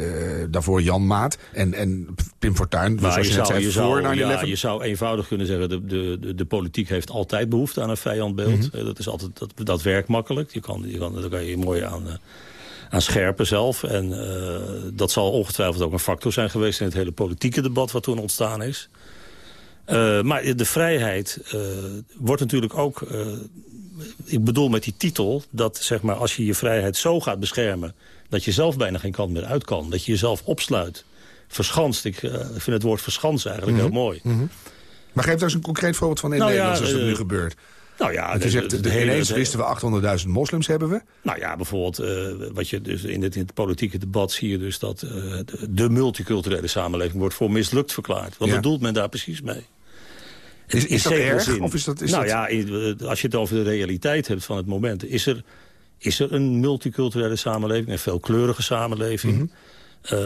daarvoor Jan Maat en, en Pim Fortuyn. Maar zoals je zou, zei, je, zou, 9/11. ja, je zou eenvoudig kunnen zeggen... de, de, de, politiek heeft altijd behoefte aan een vijandbeeld. Eh, Dat, is altijd, dat, dat werkt makkelijk. Je kan, je kan, daar kan je mooi aan, aan scherpen zelf. En dat zal ongetwijfeld ook een factor zijn geweest... in het hele politieke debat wat toen ontstaan is. Eh, maar de vrijheid eh, wordt natuurlijk ook... eh, ik bedoel met die titel dat zeg maar, als je je vrijheid zo gaat beschermen... dat je zelf bijna geen kant meer uit kan. Dat je jezelf opsluit, verschanst. Ik vind het woord verschansen eigenlijk heel mooi. Maar geef daar eens een concreet voorbeeld van in Nou ja, Nederland, zoals het eh, nu gebeurt. Nou ja, zegt, de, hele- ineens de- wisten we 800.000 moslims hebben we. Nou ja, bijvoorbeeld, eh, wat je dus in het, in het politieke debat zie je dus dat eh, de, de multiculturele samenleving wordt voor mislukt verklaard. Wat Ja. bedoelt men daar precies mee? Is, is dat erg? zin. Of is dat, is nou dat... ja, in- eh, als je het over de realiteit hebt van het moment... is er, is er een multiculturele samenleving, een veelkleurige samenleving. Eh,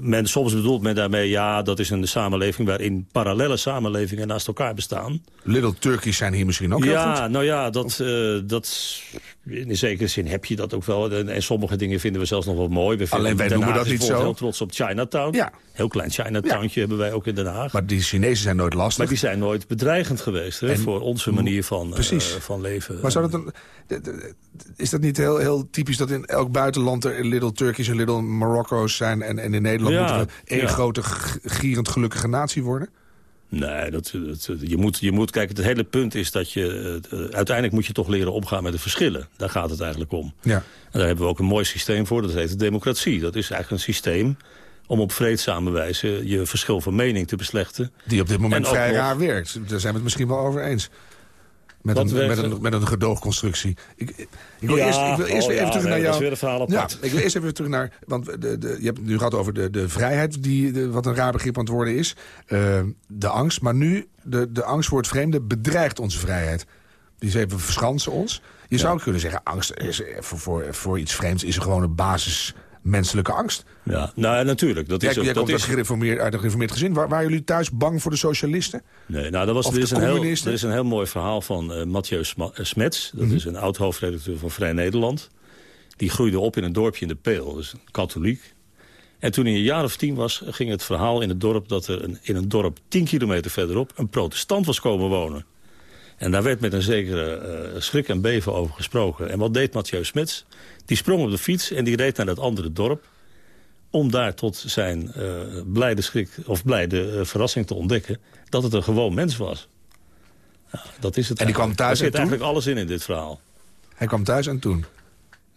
men, soms bedoelt men daarmee, ja, dat is een samenleving... waarin parallele samenlevingen naast elkaar bestaan. Little Turkish zijn hier misschien ook heel ja, goed. nou ja, dat, eh, dat, in zekere zin heb je dat ook wel. En, en sommige dingen vinden we zelfs nog wel mooi. We Alleen wij Den noemen Haag dat niet zo. heel trots op Chinatown. Ja. Heel klein Chinatowntje hebben wij ook in Den Haag. Maar die Chinezen zijn nooit lastig. Maar die zijn nooit bedreigend geweest hè, En- voor onze manier van, Precies. van leven. Maar zou dat een, is dat niet heel, heel typisch dat in elk buitenland er Little Turkish en Little Morocco's zijn... en, en in Nederland Ja, moeten we één ja. grote gierend gelukkige natie worden? Nee, dat, dat, je, moet, je moet... Kijk, het hele punt is dat je... eh, uiteindelijk moet je toch leren omgaan met de verschillen. Daar gaat het eigenlijk om. Ja. En daar hebben we ook een mooi systeem voor. Dat heet de democratie. Dat is eigenlijk een systeem om op vreedzame wijze... je verschil van mening te beslechten. Die op dit moment vrij raar werkt. Daar zijn we het misschien wel over eens. Met een, met, een, met een gedoogconstructie. Ik, ik, wil Ja, eerst, ik wil eerst oh weer even ja, terug nee, naar jou. apart. Ja, ik wil eerst even terug naar... Want de, de, je hebt het nu gehad over de, de vrijheid, die, de, wat een raar begrip aan het worden is. Eh, de angst. Maar nu, de, de angst voor het vreemde bedreigt onze vrijheid. Die is even verschansen ons. Je zou kunnen zeggen, angst is, voor, voor, voor iets vreemds is er gewoon een basis menselijke angst. Ja, nou ja, natuurlijk. Dat Jij, is ook, jij dat komt is, uit, gereformeerd, uit een gereformeerd gezin. Waar, waren jullie thuis bang voor de socialisten? Nee, nou, dat was, Of er, is een heel, er is een heel mooi verhaal van eh Mathieu eh, Smets. Dat Mhm. is een oud-hoofdredacteur van Vrij Nederland. Die groeide op in een dorpje in de Peel, dus een katholiek. En toen hij een jaar of tien was, ging het verhaal in het dorp... dat er een, in een dorp tien kilometer verderop een protestant was komen wonen. En daar werd met een zekere eh, schrik en beven over gesproken. En wat deed Mathieu Smets? Die sprong op de fiets en die reed naar dat andere dorp om daar tot zijn eh, blijde schrik of blijde eh, verrassing te ontdekken dat het een gewoon mens was. Dat is het. En die kwam thuis Er zit eigenlijk alles in in dit verhaal. Hij kwam thuis en toen.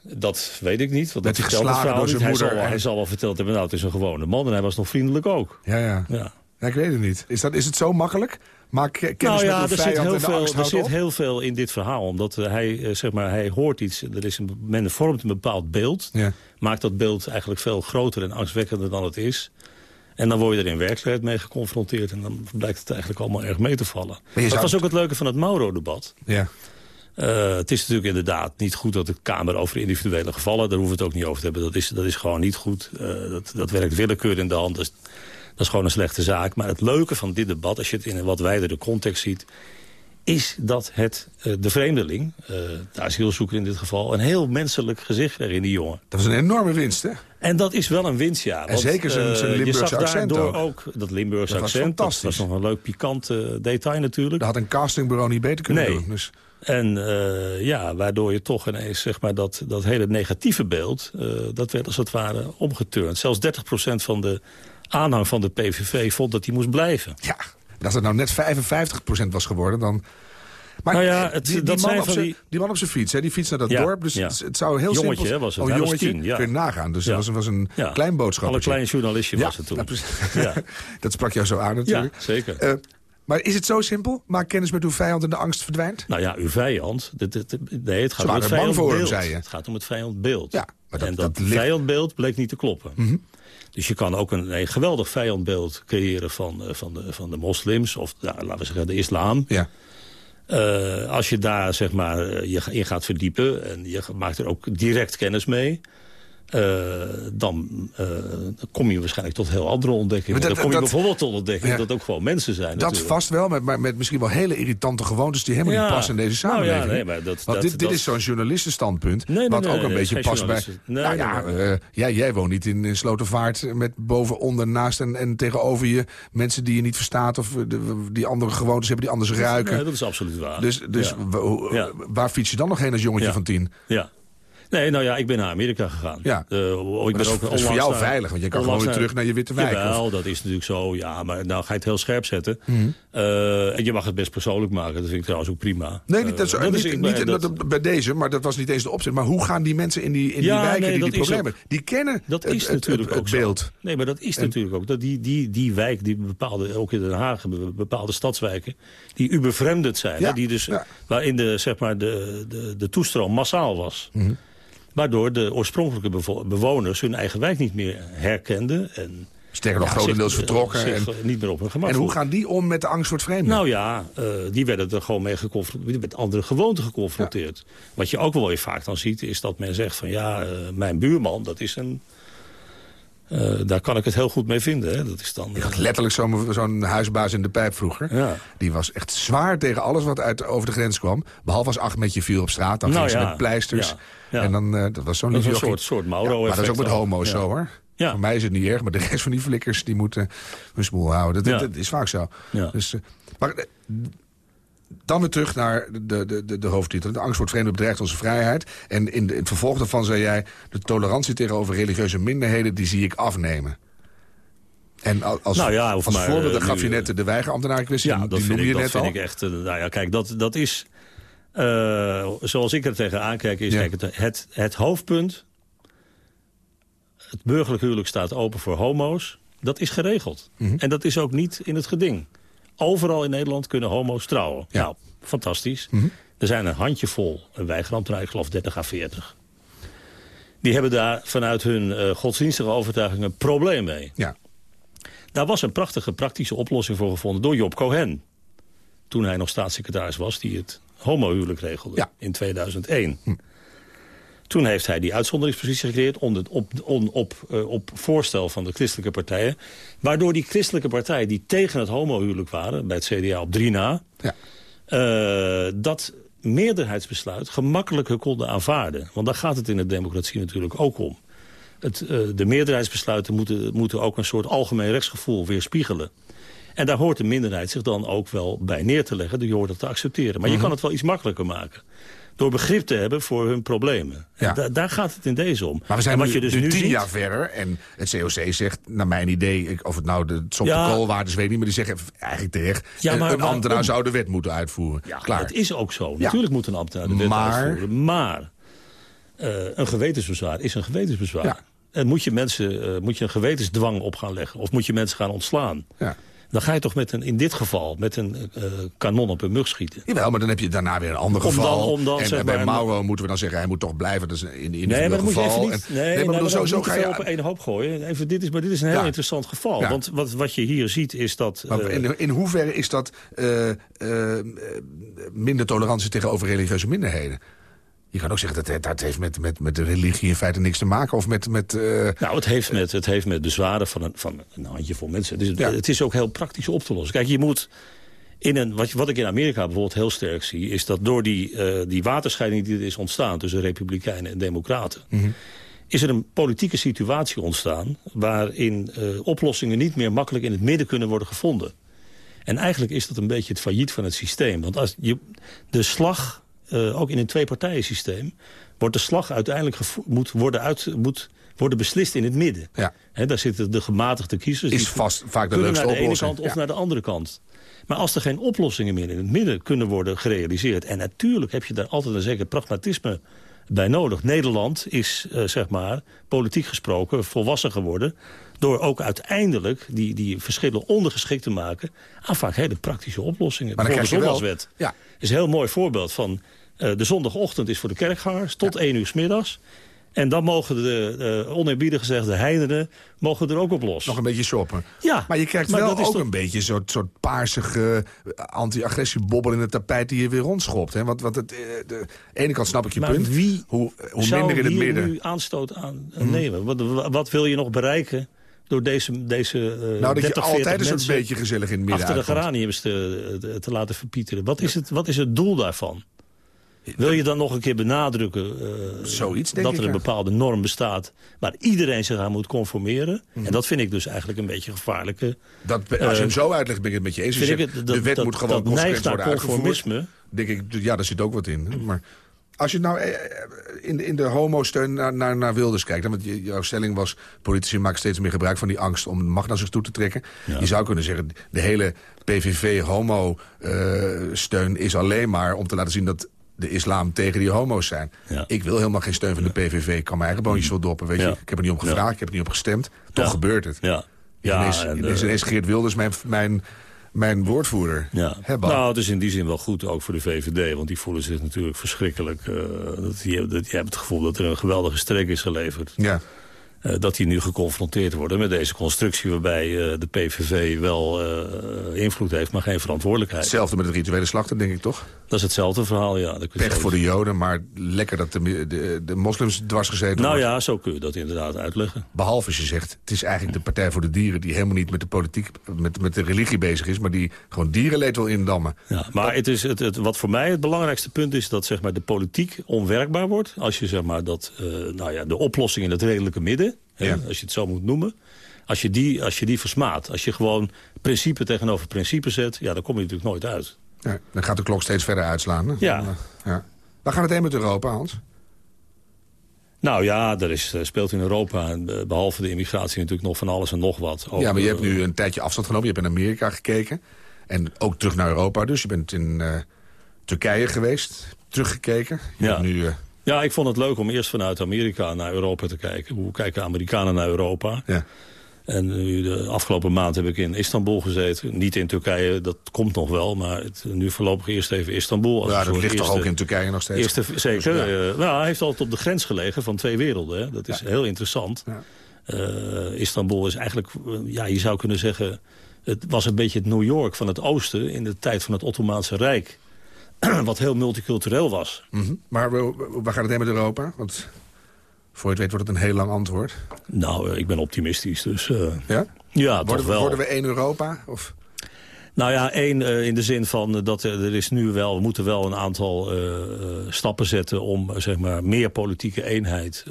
Dat weet ik niet. Want dat hij geslagen door zijn. Hij moeder zal, en- hij zal wel verteld hebben, nou, het is een gewone man. En hij was nog vriendelijk ook. Ja, ja. Ja. Ja, ik weet het niet. Is, dat, is het zo makkelijk? Maak ke- kennis nou ja, met er de zit, vijand heel veel, angst er zit op? heel veel in dit verhaal. Omdat eh, hij, eh, zeg maar, hij hoort iets. Er is een, men vormt een bepaald beeld. Ja. Maakt dat beeld eigenlijk veel groter en angstwekkender dan het is. En dan word je er in werkelijkheid mee geconfronteerd. En dan blijkt het eigenlijk allemaal erg mee te vallen. Dat zou- was ook het leuke van het Mauro-debat. Ja. Eh, het is natuurlijk inderdaad niet goed dat de Kamer over individuele gevallen... daar hoeven we het ook niet over te hebben. Dat is, dat is gewoon niet goed. Dat, dat werkt willekeur in de hand. Is, dat is gewoon een slechte zaak. Maar het leuke van dit debat, als je het in een wat wijdere context ziet... is dat het, eh, de vreemdeling, eh, de asielzoeker in dit geval... een heel menselijk gezicht kreeg in die jongen. Dat was een enorme winst, hè? En dat is wel een winst, ja. En zeker zijn- eh, zijn je Limburgse zag accent daardoor ook. dat Limburgse Dat was accent. Dat fantastisch. was nog een leuk pikant detail natuurlijk. Dat had een castingbureau niet beter kunnen Nee. doen. Dus En ja, waardoor je toch ineens zeg maar, dat, dat hele negatieve beeld... dat werd als het ware omgeturnd. Zelfs 30% van de aanhang van de PVV vond dat hij moest blijven. ja, als het nou net 55% was geworden, dan... Maar Nou ja, het- die, man zijn die- die man op zijn fiets, hè, die fiets naar dat Ja, dorp. Dus ja. het, het zou heel Jongetje, simpel... was het. Oh, jongetje, tien, ja. kun je nagaan. Dus Ja. dat was, was een Ja. klein boodschap. Alle klein journalistje was het toen. Ja, precies. Ja. dat sprak jou zo aan Ja, natuurlijk. zeker. Eh, maar is het zo simpel? Maak kennis met uw vijand en de angst verdwijnt? Nou ja, uw vijand. dit- dit- nee, het gaat om het vijandbeeld. Het gaat om het vijandbeeld. Ja, maar dat- en dat, dat vijandbeeld bleek niet te kloppen. Dus je kan ook een, een geweldig vijandbeeld creëren van, eh, van, de, van de moslims... of nou, laten we zeggen de islam. Ja. Eh, als je daar zeg maar, eh, je in gaat verdiepen en je maakt er ook direct kennis mee... eh, dan eh, dan kom je waarschijnlijk tot heel andere ontdekkingen. Dat- dan kom je dat- bijvoorbeeld tot ontdekkingen Ja. dat ook gewoon mensen zijn. Dat natuurlijk. vast wel, met, maar met misschien wel hele irritante gewoontes... die helemaal niet passen in deze Nou ja, samenleving. nee, maar dat- Want dat- dit, is zo'n journalistenstandpunt... Nee, nee, wat ook een beetje past bij... nou nee, ja, eh, jij woont niet in, Slotervaart... met boven, onder, naast en, en tegenover je... mensen die je niet verstaat... of de- die andere gewoontes hebben, die anders ruiken. Nee, dat is absoluut waar. Dus, dus waar fiets je dan nog heen als jongetje van tien? Ja. Nee, nou ja, ik ben naar Amerika gegaan. Ja. Eh, ik dat ben is- ook dat is voor jou naar- veilig, want je kan gewoon weer terug naar je witte wijk, Jawel, dat is natuurlijk zo. Ja, maar nou ga je het heel scherp zetten. Mhm. Eh, en je mag het best persoonlijk maken. Dat vind ik trouwens ook prima. Nee, niet, dat is, Eh, niet, ik- niet dat- dat- bij deze, maar dat was niet eens de opzet. Maar hoe gaan die mensen in die, in Ja, die wijken nee, die dat die problemen... ook- die kennen Dat is het- natuurlijk het, ook beeld. Zo. Nee, maar dat is natuurlijk ook. Dat die, die, die wijk, die bepaalde, ook in Den Haag, be- bepaalde stadswijken, die u zijn. Ja, Hè, die dus, ja. Waarin de, zeg maar, de, de, de toestroom massaal was. Mhm. Waardoor de oorspronkelijke bewoners hun eigen wijk niet meer herkenden. En, Sterker nog, ja, grotendeels zich, vertrokken. zich en, niet meer op hun gemak en hoe gaan die om met de angst voor het vreemde? Nou ja, eh, die werden er gewoon mee geconfronteerd. Met andere gewoonten geconfronteerd. Wat je ook wel weer vaak dan ziet, is dat men zegt van ja, eh, mijn buurman, dat is een. Eh, daar kan ik het heel goed mee vinden. Hè. Dat is dan. Ik had eh, letterlijk zo'n huisbaas in de pijp vroeger. Ja. Die was echt zwaar tegen alles wat uit, over de grens kwam. Behalve als Achmetje viel op straat. Dan Nou ging ze met pleisters. ja. En dan, eh, dat was zo'n een soort, soort Mauro maar dat is ook met homo's zo hoor. Ja. Voor mij is het niet erg, maar de rest van die flikkers die moeten hun smoel houden. Dat, is vaak zo. Dus, maar dan weer terug naar de, de, de, de hoofdtitel. De angst voor het vreemde bedreigt onze vrijheid. En in, de, in het vervolg daarvan zei jij... de tolerantie tegenover religieuze minderheden, die zie ik afnemen. En al- als, Nou ja, als maar, voorbeeld eh, gaf je net de weigerambtenaar kwestie. Ja, die dat vind, noemde ik, je dat net vind al. ik echt. eh, nou ja, kijk, dat, dat is. eh, zoals ik er tegenaan kijk, is Ja. kijk, het, het, het hoofdpunt. Het burgerlijk huwelijk staat open voor homo's. Dat is geregeld. Mhm. En dat is ook niet in het geding. Overal in Nederland kunnen homo's trouwen. Ja. Nou, fantastisch. Mhm. Er zijn een handjevol weigerambtenaren, ik geloof 30 à 40. Die hebben daar vanuit hun eh, godsdienstige overtuiging een probleem mee. Ja. Daar was een prachtige praktische oplossing voor gevonden door Job Cohen. Toen hij nog staatssecretaris was, die het homohuwelijk regelde Ja. in 2001. Toen heeft hij die uitzonderingspositie gecreëerd op, op, on- op, eh, op voorstel van de christelijke partijen. Waardoor die christelijke partijen die tegen het homohuwelijk waren, bij het CDA op drie na... Ja. eh, dat meerderheidsbesluit gemakkelijker konden aanvaarden. Want daar gaat het in de democratie natuurlijk ook om. Het, eh, de meerderheidsbesluiten moeten, moeten ook een soort algemeen rechtsgevoel weerspiegelen. En daar hoort de minderheid zich dan ook wel bij neer te leggen. Je hoort dat te accepteren. Maar je kan het wel iets makkelijker maken. Door begrip te hebben voor hun problemen. Ja. Da- daar gaat het in deze om. Maar we zijn en wat nu, je dus nu nu tien ziet, jaar verder en het COC zegt, naar mijn idee... of het nou de soms Ja. de koolwaardes weet ik niet... maar die zeggen eigenlijk terecht... Ja, een- maar een waarom? ambtenaar zou de wet moeten uitvoeren. Ja, Klaar. dat is ook zo. Natuurlijk moet een ambtenaar de wet Maar- uitvoeren. Maar eh, een gewetensbezwaar is een gewetensbezwaar. En moet je, mensen, eh, moet je een gewetensdwang op gaan leggen? Of moet je mensen gaan ontslaan? Ja. Dan ga je toch met een, in dit geval met een eh, kanon op een mug schieten. Jawel, maar dan heb je daarna weer een ander Om dan- geval. om dan, en zeg bij maar, Mauro moeten we dan zeggen... hij moet toch blijven, is een individueel Nee, maar dat moet je even niet... En- Nee, maar maar zo, zo te ga je... op één hoop gooien. Even, dit, is, maar dit is een heel Ja. interessant geval. Ja. Want wat, wat je hier ziet is dat... Maar eh, in, in hoeverre is dat eh, minder tolerantie tegenover religieuze minderheden? Je kan ook zeggen dat het, dat heeft met, met, met de religie in feite niks te maken. Of met... met eh, Nou, het heeft met, het heeft met bezwaren van een, van een handjevol mensen. Dus Ja. Het is ook heel praktisch op te lossen. Kijk, je moet in een, wat, wat ik in Amerika bijvoorbeeld heel sterk zie... is dat door die, eh, die waterscheiding die er is ontstaan... tussen republikeinen en democraten... Mhm. is er een politieke situatie ontstaan... waarin eh, oplossingen niet meer makkelijk in het midden kunnen worden gevonden. En eigenlijk is dat een beetje het failliet van het systeem. Want als je, de slag, eh, ook in een twee-partijen systeem... wordt de slag uiteindelijk moet worden uit, moet worden beslist in het midden. Ja. Daar zitten de gematigde kiezers. Is die vast vaak de kunnen leukste naar de ene kant of Ja. naar de andere kant. Maar als er geen oplossingen meer in het midden kunnen worden gerealiseerd... en natuurlijk heb je daar altijd een zeker pragmatisme bij nodig. Nederland is, eh, zeg maar, politiek gesproken volwassen geworden... door ook uiteindelijk die, die verschillen ondergeschikt te maken... aan vaak hele praktische oplossingen. Maar Bijvoorbeeld de zondagswet Ja. is een heel mooi voorbeeld van... eh, de zondagochtend is voor de kerkgangers tot één uur 's middags... En dan mogen de, uh, oneerbiedig gezegd, de heidenen mogen er ook op los. Nog een beetje shoppen. Ja, Maar je krijgt maar wel dat is ook toch- een beetje een soort, soort paarsige uh, anti-agressiebobbel in het tapijt die je weer rondschopt. Hè? Want, want het, uh, de ene kant snap ik je Maar punt. wie hoe hoe zou minder in het midden. Mhm. nu aanstoot aan uh, nemen? Wat, wat wil je nog bereiken door deze, deze uh, Nou, dat 30, je 40 altijd een beetje gezellig in het midden achter de geraniums te, te laten verpieteren? Wat is, het, wat is het doel daarvan? Wil je dan nog een keer benadrukken uh, Zoiets, dat er een bepaalde norm bestaat... waar iedereen zich aan moet conformeren? Mhm. En dat vind ik dus eigenlijk een beetje gevaarlijke... Dat, als je hem zo uitlegt, ben ik het met je eens. Je vind ik zegt, het, dat, de wet dat, moet gewoon dat neigt naar worden uitgevoerd. conformisme. Denk ik, ja, daar zit ook wat in. hè. Maar als je nou eh, in de, in de homo-steun naar, naar, naar Wilders kijkt... want je- jouw stelling was... politici maken steeds meer gebruik van die angst om de macht naar zich toe te trekken. Ja. Je zou kunnen zeggen, de hele PVV-homo-steun is alleen maar... om te laten zien dat de islam tegen die homo's zijn. Ja. Ik wil helemaal geen steun van de PVV. Ik kan mijn eigen boontjes wel doppen, weet je. Ik heb er niet om gevraagd, ik heb er niet op gestemd. Toch gebeurt het. Ja, Ja, ineens, en, ineens, eh, ineens Geert Wilders mijn, mijn, mijn woordvoerder. Ja. Nou, het is in die zin wel goed, ook voor de VVD. Want die voelen zich natuurlijk verschrikkelijk. eh, dat, die, dat, die hebben het gevoel dat er een geweldige streek is geleverd. ja. Eh, dat die nu geconfronteerd worden met deze constructie... waarbij eh, de PVV wel eh, invloed heeft, maar geen verantwoordelijkheid. Hetzelfde met het rituele slachten, denk ik toch? Dat is hetzelfde verhaal, ja. Pech voor de Joden, maar lekker dat de, de, de moslims dwars gezeten Nou worden. ja, zo kun je dat inderdaad uitleggen. Behalve als je zegt, het is eigenlijk de Partij voor de Dieren... die helemaal niet met de politiek, met, met de religie bezig is... maar die gewoon dierenleed wil indammen. Ja, maar het is het, het, wat voor mij het belangrijkste punt is... dat zeg maar, de politiek onwerkbaar wordt. Als je zeg maar, dat, nou ja, de oplossing in het redelijke midden... hè, Ja. als je het zo moet noemen... Als je, die, als je die versmaat, als je gewoon principe tegenover principe zet... ja, dan kom je natuurlijk nooit uit. Ja, dan gaat de klok steeds verder uitslaan. Hè? Ja. Dan, eh, ja. Waar gaat het heen met Europa, Hans? Nou ja, er is, eh, speelt in Europa, eh, behalve de immigratie... natuurlijk nog van alles en nog wat. Ook, ja, maar je hebt eh, nu een tijdje afstand genomen. Je hebt in Amerika gekeken. En ook terug naar Europa dus. Je bent in eh, Turkije geweest, teruggekeken. Je Ja. hebt nu... eh, Ja, ik vond het leuk om eerst vanuit Amerika naar Europa te kijken. Hoe kijken Amerikanen naar Europa? ja. En nu de afgelopen maand heb ik in Istanbul gezeten. Niet in Turkije, dat komt nog wel. Maar het, nu voorlopig eerst even Istanbul. als ja, dat ligt toch ook in Turkije nog steeds? Eerste, zeker. Ja. Eh, nou, hij heeft altijd op de grens gelegen van twee werelden. Hè. Dat is heel interessant. Ja. Eh, Istanbul is eigenlijk, eh, ja, je zou kunnen zeggen... het was een beetje het New York van het oosten... in de tijd van het Ottomaanse Rijk. Wat heel multicultureel was. Mhm. Maar we- waar gaat het heen met Europa? Want voor je het weet wordt het een heel lang antwoord. Nou, eh, ik ben optimistisch, dus... eh, Ja? ja, Worden, toch we, wel. worden we één Europa? Of? Nou ja, één eh, in de zin van dat er, is nu wel, we moeten wel een aantal stappen zetten om zeg maar meer politieke eenheid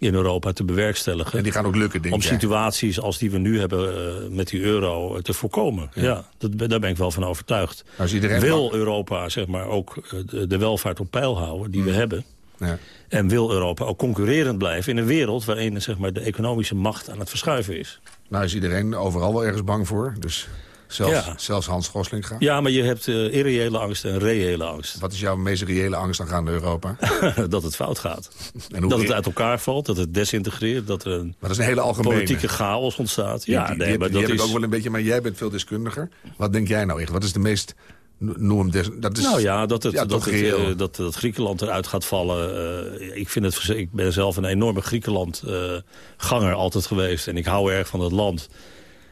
in Europa te bewerkstelligen. En die gaan ook lukken, denk om jij? situaties als die we nu hebben eh, met die euro eh, te voorkomen. Ja, dat, daar ben ik wel van overtuigd. Als iedereen Wil mag- Europa zeg maar, ook eh, de, de welvaart op peil houden die Mm. we hebben... Ja. en wil Europa ook concurrerend blijven in een wereld... waarin zeg maar, de economische macht aan het verschuiven is. Nou is iedereen overal wel ergens bang voor. Dus zelfs, Ja. zelfs Hans Gosling gaat. Ja, maar je hebt eh, irreële angst en reële angst. Wat is jouw meest reële angst aangaande Europa? dat het fout gaat. En hoe- Dat het uit elkaar valt, dat het desintegreert, dat er een Maar dat is een hele algemene. politieke chaos ontstaat. Die- Ja, die, nee, die, maar dat is... ik ook wel een beetje, maar jij bent veel deskundiger. Wat denk jij nou echt? Wat is de meest no- norm des, dat is, Nou ja, dat, het, ja, dat, het, eh, dat, dat Griekenland eruit gaat vallen. eh, ik, vind het, ik ben zelf een enorme Griekenland-ganger altijd geweest. En ik hou erg van het land.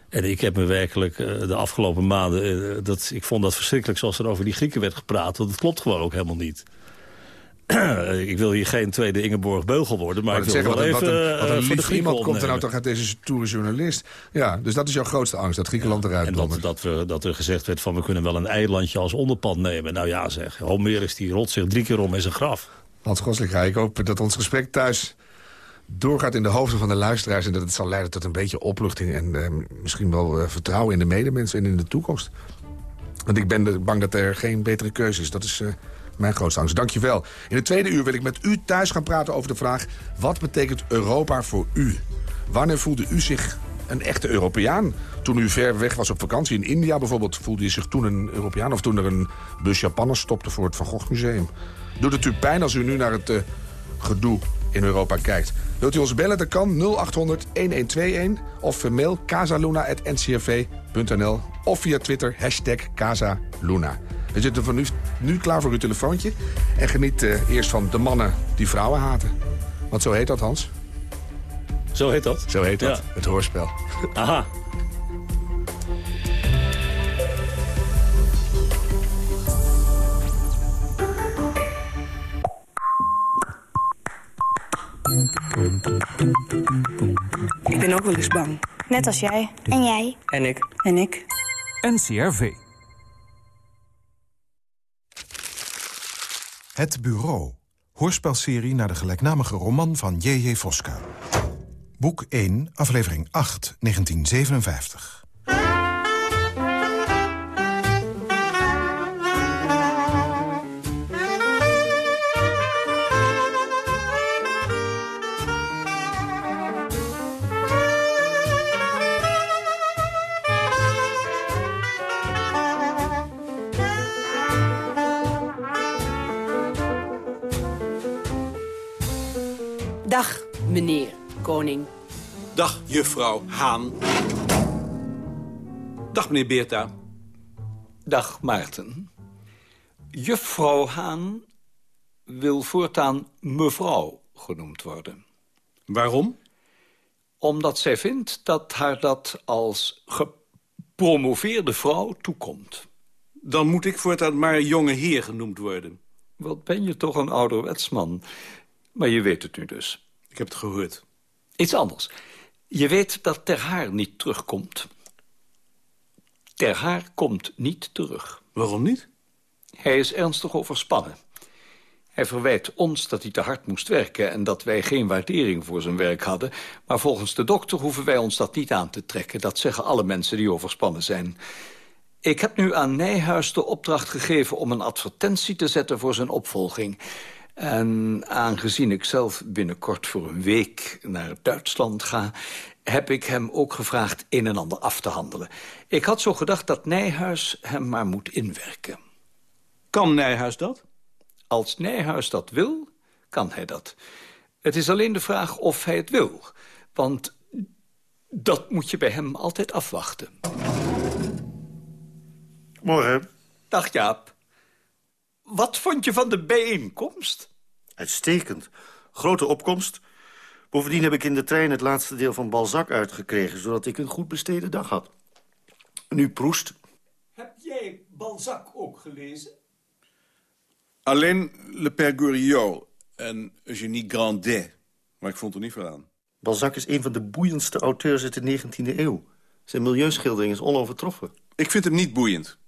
En ik heb me werkelijk eh, de afgelopen maanden... eh, dat, ik vond dat verschrikkelijk zoals er over die Grieken werd gepraat. Want het klopt gewoon ook helemaal niet. ik wil hier geen tweede Ingeborg Beugel worden. Maar, Maar ik dat wil zeggen, wel wat, even wat een, wat eh, een voor de Grieken iemand komt er nou toch uit deze stoere journalist. Ja, dus dat is jouw grootste angst, dat Griekenland eruit En dat, dat, we, dat er gezegd werd van we kunnen wel een eilandje als onderpand nemen. Nou ja zeg, Homerus die rot zich drie keer om in zijn graf. Hans Gosling, ik hoop dat ons gesprek thuis doorgaat in de hoofden van de luisteraars... en dat het zal leiden tot een beetje opluchting... en eh, misschien wel eh, vertrouwen in de medemensen en in de toekomst. Want ik ben bang dat er geen betere keuze is. Dat is, eh, Mijn grootste angst. Dankjewel. In het tweede uur wil ik met u thuis gaan praten over de vraag... wat betekent Europa voor u? Wanneer voelde u zich een echte Europeaan? Toen u ver weg was op vakantie in India bijvoorbeeld... voelde u zich toen een Europeaan? Of toen er een bus Japanners stopte voor het Van Gogh Museum? Doet het u pijn als u nu naar het gedoe in Europa kijkt? Wilt u ons bellen? Dat kan 0800 1121 of mail casaluna.ncrv.nl of via Twitter hashtag Casaluna. We zitten van nu, nu klaar voor uw telefoontje. En geniet uh, eerst van de mannen die vrouwen haten. Want zo heet dat, Hans. Zo heet dat? Zo heet dat, ja. het hoorspel. Aha. Ik ben ook wel eens bang. Net als jij. En jij. En ik. En ik. NCRV. Het Bureau. Hoorspelserie naar de gelijknamige roman van J.J. Voska. Boek 1, aflevering 8, 1957. Dag, juffrouw Haan. Dag, meneer Beerta. Dag, Maarten. Juffrouw Haan wil voortaan mevrouw genoemd worden. Waarom? Omdat zij vindt dat haar dat als gepromoveerde vrouw toekomt. Dan moet ik voortaan maar jonge heer genoemd worden. Wat ben je toch een ouderwets man. Maar je weet het nu dus. Ik heb het gehoord. Iets anders. Je weet dat Ter Haar niet terugkomt. Ter Haar komt niet terug. Waarom niet? Hij is ernstig overspannen. Hij verwijt ons dat hij te hard moest werken... en dat wij geen waardering voor zijn werk hadden. Maar volgens de dokter hoeven wij ons dat niet aan te trekken. Dat zeggen alle mensen die overspannen zijn. Ik heb nu aan Nijhuis de opdracht gegeven om een advertentie te zetten voor zijn opvolging... En aangezien ik zelf binnenkort voor een week naar Duitsland ga... heb ik hem ook gevraagd een en ander af te handelen. Ik had zo gedacht dat Nijhuis hem maar moet inwerken. Kan Nijhuis dat? Als Nijhuis dat wil, kan hij dat. Het is alleen de vraag of hij het wil. Want dat moet je bij hem altijd afwachten. Morgen. Dag Jaap. Wat vond je van de bijeenkomst? Uitstekend. Grote opkomst. Bovendien heb ik in de trein het laatste deel van Balzac uitgekregen... zodat ik een goed besteden dag had. Nu Proest. Heb jij Balzac ook gelezen? Alleen Le Père Goriot en Eugénie Grandet. Maar ik vond er niet veel aan. Balzac is een van de boeiendste auteurs uit de 19e eeuw. Zijn milieuschildering is onovertroffen. Ik vind hem niet boeiend.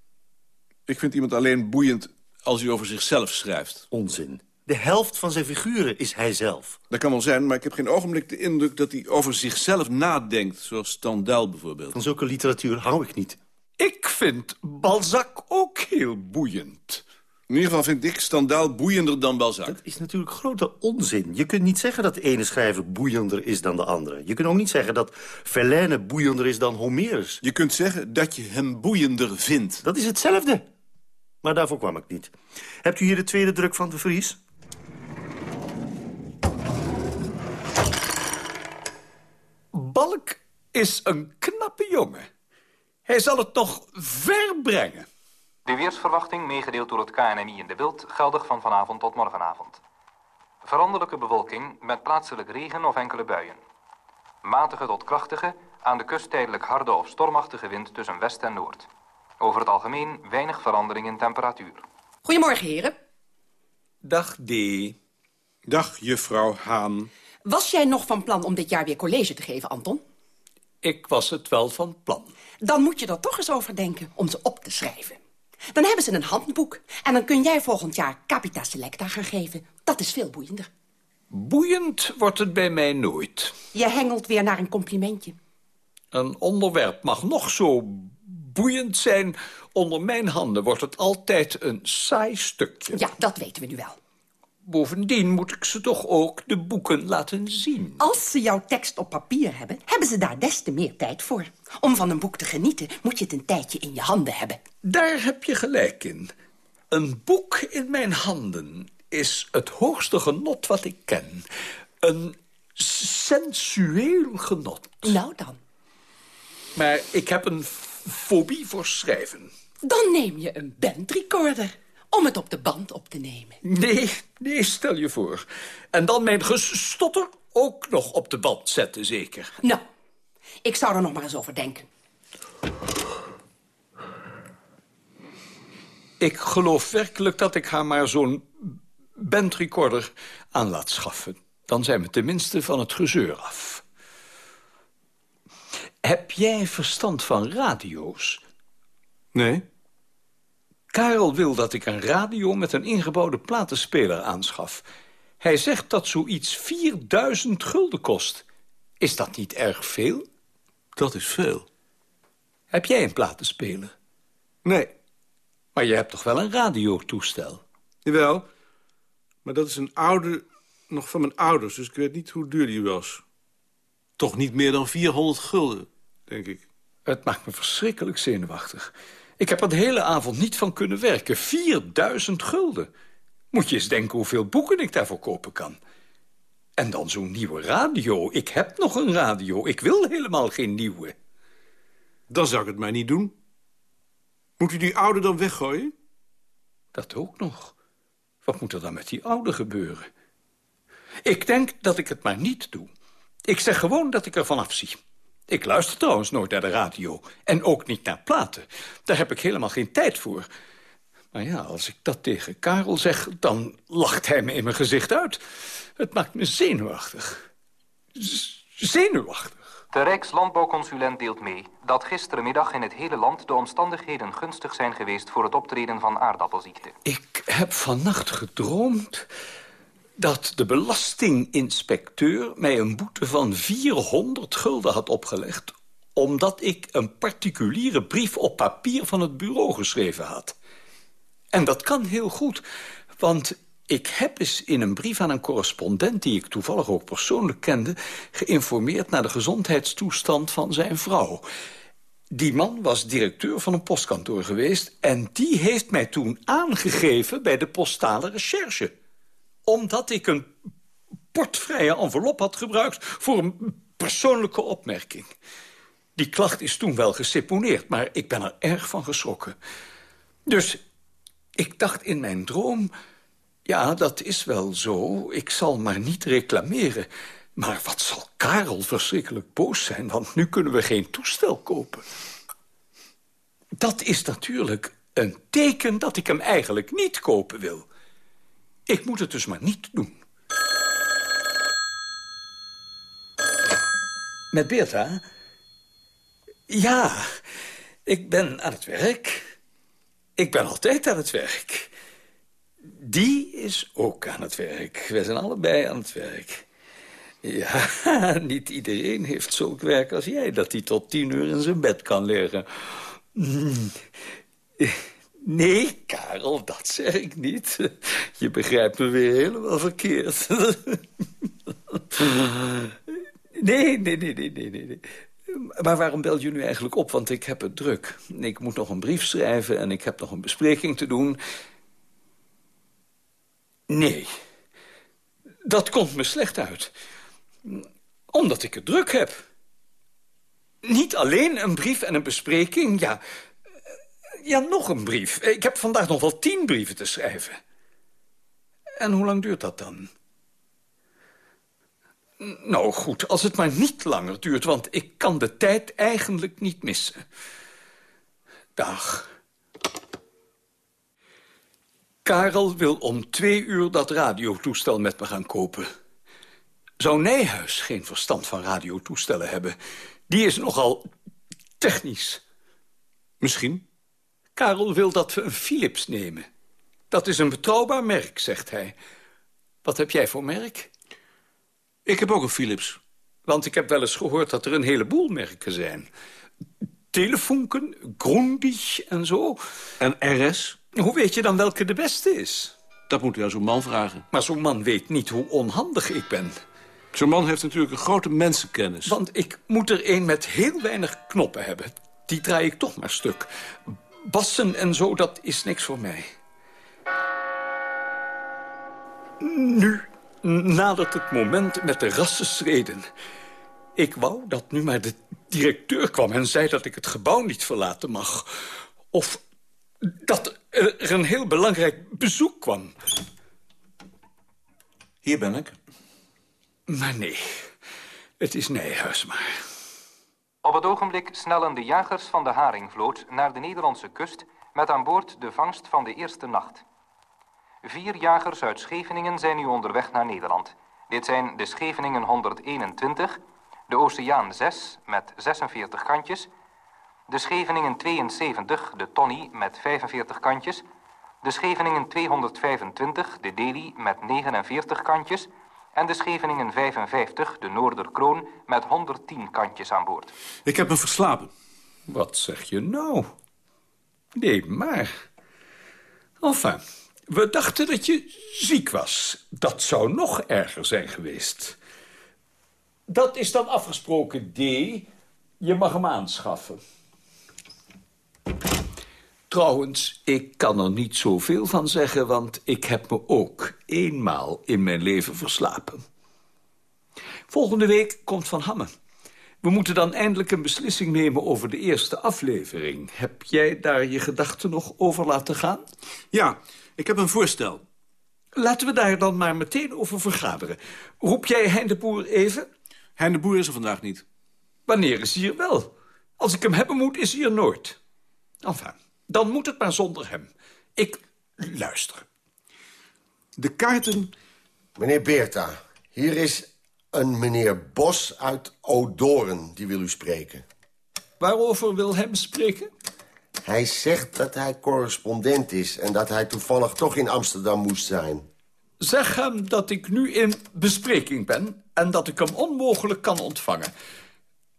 Ik vind iemand alleen boeiend als hij over zichzelf schrijft. Onzin. De helft van zijn figuren is hij zelf. Dat kan wel zijn, maar ik heb geen ogenblik de indruk... dat hij over zichzelf nadenkt, zoals Stendhal bijvoorbeeld. Van zulke literatuur hou ik niet. Ik vind Balzac ook heel boeiend. In ieder geval vind ik Stendhal boeiender dan Balzac. Dat is natuurlijk grote onzin. Je kunt niet zeggen dat de ene schrijver boeiender is dan de andere. Je kunt ook niet zeggen dat Verlaine boeiender is dan Homerus. Je kunt zeggen dat je hem boeiender vindt. Dat is hetzelfde. Maar daarvoor kwam ik niet. Hebt u hier de tweede druk van de Vries? Is een knappe jongen. Hij zal het nog ver brengen. De weersverwachting, meegedeeld door het KNMI in de Wild, geldig van vanavond tot morgenavond. Veranderlijke bewolking met plaatselijk regen of enkele buien. Matige tot krachtige, aan de kust tijdelijk harde of stormachtige wind tussen west en noord. Over het algemeen weinig verandering in temperatuur. Goedemorgen, heren. Dag, D. Dag, juffrouw Haan. Was jij nog van plan om dit jaar weer college te geven, Anton? Ik was het wel van plan. Dan moet je er toch eens over denken om ze op te schrijven. Dan hebben ze een handboek. En dan kun jij volgend jaar Capita Selecta gaan geven. Dat is veel boeiender. Boeiend wordt het bij mij nooit. Je hengelt weer naar een complimentje. Een onderwerp mag nog zo boeiend zijn. Onder mijn handen wordt het altijd een saai stukje. Ja, dat weten we nu wel. Bovendien moet ik ze toch ook de boeken laten zien. Als ze jouw tekst op papier hebben, hebben ze daar des te meer tijd voor. Om van een boek te genieten, moet je het een tijdje in je handen hebben. Daar heb je gelijk in. Een boek in mijn handen is het hoogste genot wat ik ken. Een sensueel genot. Nou dan. Maar ik heb een fobie voor schrijven. Dan neem je een bandrecorder om het op de band op te nemen. Nee, nee, stel je voor. En dan mijn gestotter ook nog op de band zetten, zeker. Nou, ik zou er nog maar eens over denken. Ik geloof werkelijk dat ik haar maar zo'n bandrecorder aan laat schaffen. Dan zijn we tenminste van het gezeur af. Heb jij verstand van radio's? Nee. Karel wil dat ik een radio met een ingebouwde platenspeler aanschaf. Hij zegt dat zoiets 4000 gulden kost. Is dat niet erg veel? Dat is veel. Heb jij een platenspeler? Nee. Maar je hebt toch wel een radiotoestel? Jawel. Maar dat is een oude, nog van mijn ouders, dus ik weet niet hoe duur die was. Toch niet meer dan 400 gulden, denk ik. Het maakt me verschrikkelijk zenuwachtig. Ik heb er de hele avond niet van kunnen werken. 4000 gulden. Moet je eens denken hoeveel boeken ik daarvoor kopen kan. En dan zo'n nieuwe radio. Ik heb nog een radio. Ik wil helemaal geen nieuwe. Dan zou ik het maar niet doen. Moet u die oude dan weggooien? Dat ook nog. Wat moet er dan met die oude gebeuren? Ik denk dat ik het maar niet doe. Ik zeg gewoon dat ik er vanaf zie. Ik luister trouwens nooit naar de radio. En ook niet naar platen. Daar heb ik helemaal geen tijd voor. Maar ja, als ik dat tegen Karel zeg, dan lacht hij me in mijn gezicht uit. Het maakt me zenuwachtig. Z zenuwachtig. De Rijkslandbouwconsulent deelt mee dat gisterenmiddag in het hele land de omstandigheden gunstig zijn geweest voor het optreden van aardappelziekte. Ik heb vannacht gedroomd dat de belastinginspecteur mij een boete van 400 gulden had opgelegd... omdat ik een particuliere brief op papier van het bureau geschreven had. En dat kan heel goed, want ik heb eens in een brief aan een correspondent... die ik toevallig ook persoonlijk kende... geïnformeerd naar de gezondheidstoestand van zijn vrouw. Die man was directeur van een postkantoor geweest... en die heeft mij toen aangegeven bij de postale recherche omdat ik een portvrije envelop had gebruikt voor een persoonlijke opmerking. Die klacht is toen wel geseponeerd, maar ik ben er erg van geschrokken. Dus ik dacht in mijn droom... ja, dat is wel zo, ik zal maar niet reclameren. Maar wat zal Karel verschrikkelijk boos zijn... want nu kunnen we geen toestel kopen. Dat is natuurlijk een teken dat ik hem eigenlijk niet kopen wil. Ik moet het dus maar niet doen. Met Beerta? Ja, ik ben aan het werk. Ik ben altijd aan het werk. Die is ook aan het werk. We zijn allebei aan het werk. Ja, niet iedereen heeft zulk werk als jij... dat hij tot tien uur in zijn bed kan liggen. Mm. Nee, Karel, dat zeg ik niet. Je begrijpt me weer helemaal verkeerd. Nee, nee, nee, nee, nee, nee. Maar waarom bel je nu eigenlijk op? Want ik heb het druk. Ik moet nog een brief schrijven en ik heb nog een bespreking te doen. Nee, dat komt me slecht uit. Omdat ik het druk heb. Niet alleen een brief en een bespreking, ja... Ja, nog een brief. Ik heb vandaag nog wel tien brieven te schrijven. En hoe lang duurt dat dan? Nou goed, als het maar niet langer duurt, want ik kan de tijd eigenlijk niet missen. Dag. Karel wil om twee uur dat radiotoestel met me gaan kopen. Zou Nijhuis geen verstand van radiotoestellen hebben? Die is nogal technisch. Misschien. Karel wil dat we een Philips nemen. Dat is een betrouwbaar merk, zegt hij. Wat heb jij voor merk? Ik heb ook een Philips. Want ik heb wel eens gehoord dat er een heleboel merken zijn. Telefunken, Grundig en zo. En RS? Hoe weet je dan welke de beste is? Dat moet u aan zo'n man vragen. Maar zo'n man weet niet hoe onhandig ik ben. Zo'n man heeft natuurlijk een grote mensenkennis. Want ik moet er een met heel weinig knoppen hebben. Die draai ik toch maar stuk. Bassen en zo, dat is niks voor mij. Nu nadert het moment met de rassenschreden. Ik wou dat nu maar de directeur kwam en zei dat ik het gebouw niet verlaten mag. Of dat er een heel belangrijk bezoek kwam. Hier ben ik. Maar nee, het is Nijhuis maar. Op het ogenblik snellen de jagers van de Haringvloot naar de Nederlandse kust... met aan boord de vangst van de eerste nacht. Vier jagers uit Scheveningen zijn nu onderweg naar Nederland. Dit zijn de Scheveningen 121, de Oceaan 6 met 46 kantjes... de Scheveningen 72, de Tony met 45 kantjes... de Scheveningen 225, de Delhi met 49 kantjes... en de Scheveningen 55, de Noorderkroon, met 110 kantjes aan boord. Ik heb me verslapen. Wat zeg je nou? Nee, maar... Enfin, we dachten dat je ziek was. Dat zou nog erger zijn geweest. Dat is dan afgesproken, D. Je mag hem aanschaffen. Trouwens, ik kan er niet zoveel van zeggen... want ik heb me ook eenmaal in mijn leven verslapen. Volgende week komt Van Hamme. We moeten dan eindelijk een beslissing nemen over de eerste aflevering. Heb jij daar je gedachten nog over laten gaan? Ja, ik heb een voorstel. Laten we daar dan maar meteen over vergaderen. Roep jij Hein de Boer even? Hein de Boer is er vandaag niet. Wanneer is hij hier wel? Als ik hem hebben moet, is hij er nooit. Enfin, dan moet het maar zonder hem. Ik luister. De kaarten... Meneer Beerta, hier is een meneer Bos uit Odoren. Die wil u spreken. Waarover wil hem spreken? Hij zegt dat hij correspondent is... en dat hij toevallig toch in Amsterdam moest zijn. Zeg hem dat ik nu in bespreking ben... en dat ik hem onmogelijk kan ontvangen.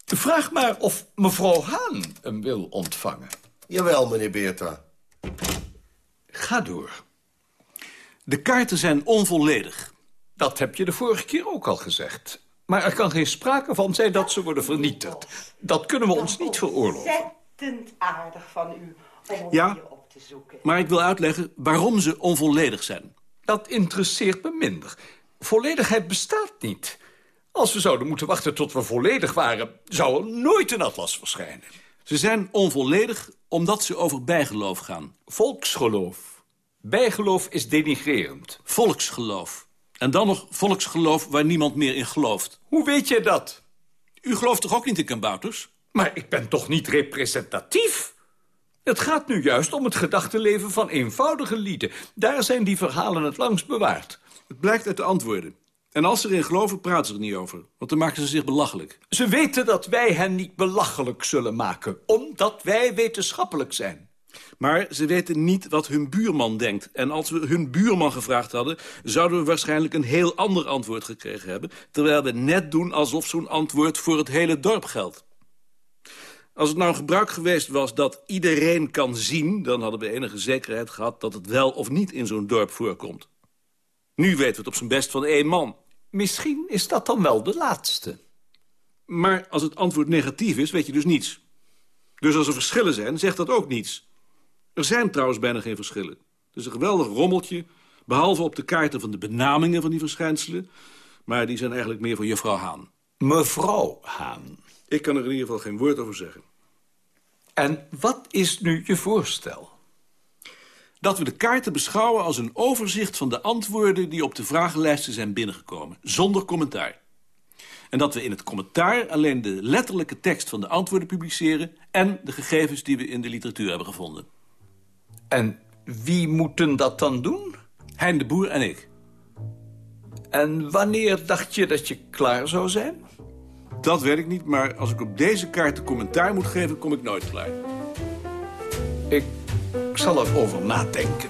Vraag maar of mevrouw Haan hem wil ontvangen. Jawel, meneer Beerta. Ga door. De kaarten zijn onvolledig. Dat heb je de vorige keer ook al gezegd. Maar er kan geen sprake van zijn dat ze worden vernietigd. Dat kunnen we ons niet veroorloven. Ontzettend aardig van u om Ja. hier op te zoeken. Maar ik wil uitleggen waarom ze onvolledig zijn. Dat interesseert me minder. Volledigheid bestaat niet. Als we zouden moeten wachten tot we volledig waren... zou er nooit een atlas verschijnen. Ze zijn onvolledig omdat ze over bijgeloof gaan. Volksgeloof. Bijgeloof is denigrerend. Volksgeloof. En dan nog volksgeloof waar niemand meer in gelooft. Hoe weet je dat? U gelooft toch ook niet in kabouters? Maar ik ben toch niet representatief? Het gaat nu juist om het gedachtenleven van eenvoudige lieden. Daar zijn die verhalen het langst bewaard. Het blijkt uit de antwoorden. En als ze erin geloven, praten ze er niet over. Want dan maken ze zich belachelijk. Ze weten dat wij hen niet belachelijk zullen maken... omdat wij wetenschappelijk zijn. Maar ze weten niet wat hun buurman denkt. En als we hun buurman gevraagd hadden... zouden we waarschijnlijk een heel ander antwoord gekregen hebben... terwijl we net doen alsof zo'n antwoord voor het hele dorp geldt. Als het nou een gebruik geweest was dat iedereen kan zien... dan hadden we enige zekerheid gehad dat het wel of niet in zo'n dorp voorkomt. Nu weten we het op zijn best van één man. Misschien is dat dan wel de laatste. Maar als het antwoord negatief is, weet je dus niets. Dus als er verschillen zijn, zegt dat ook niets. Er zijn trouwens bijna geen verschillen. Het is een geweldig rommeltje, behalve op de kaarten van de benamingen van die verschijnselen. Maar die zijn eigenlijk meer voor juffrouw Haan. Mevrouw Haan. Ik kan er in ieder geval geen woord over zeggen. En wat is nu je voorstel? Dat we de kaarten beschouwen als een overzicht van de antwoorden... die op de vragenlijsten zijn binnengekomen, zonder commentaar. En dat we in het commentaar alleen de letterlijke tekst van de antwoorden publiceren... en de gegevens die we in de literatuur hebben gevonden. En wie moeten dat dan doen? Hein de Boer en ik. En wanneer dacht je dat je klaar zou zijn? Dat weet ik niet, maar als ik op deze kaarten commentaar moet geven... kom ik nooit klaar. Ik zal erover nadenken.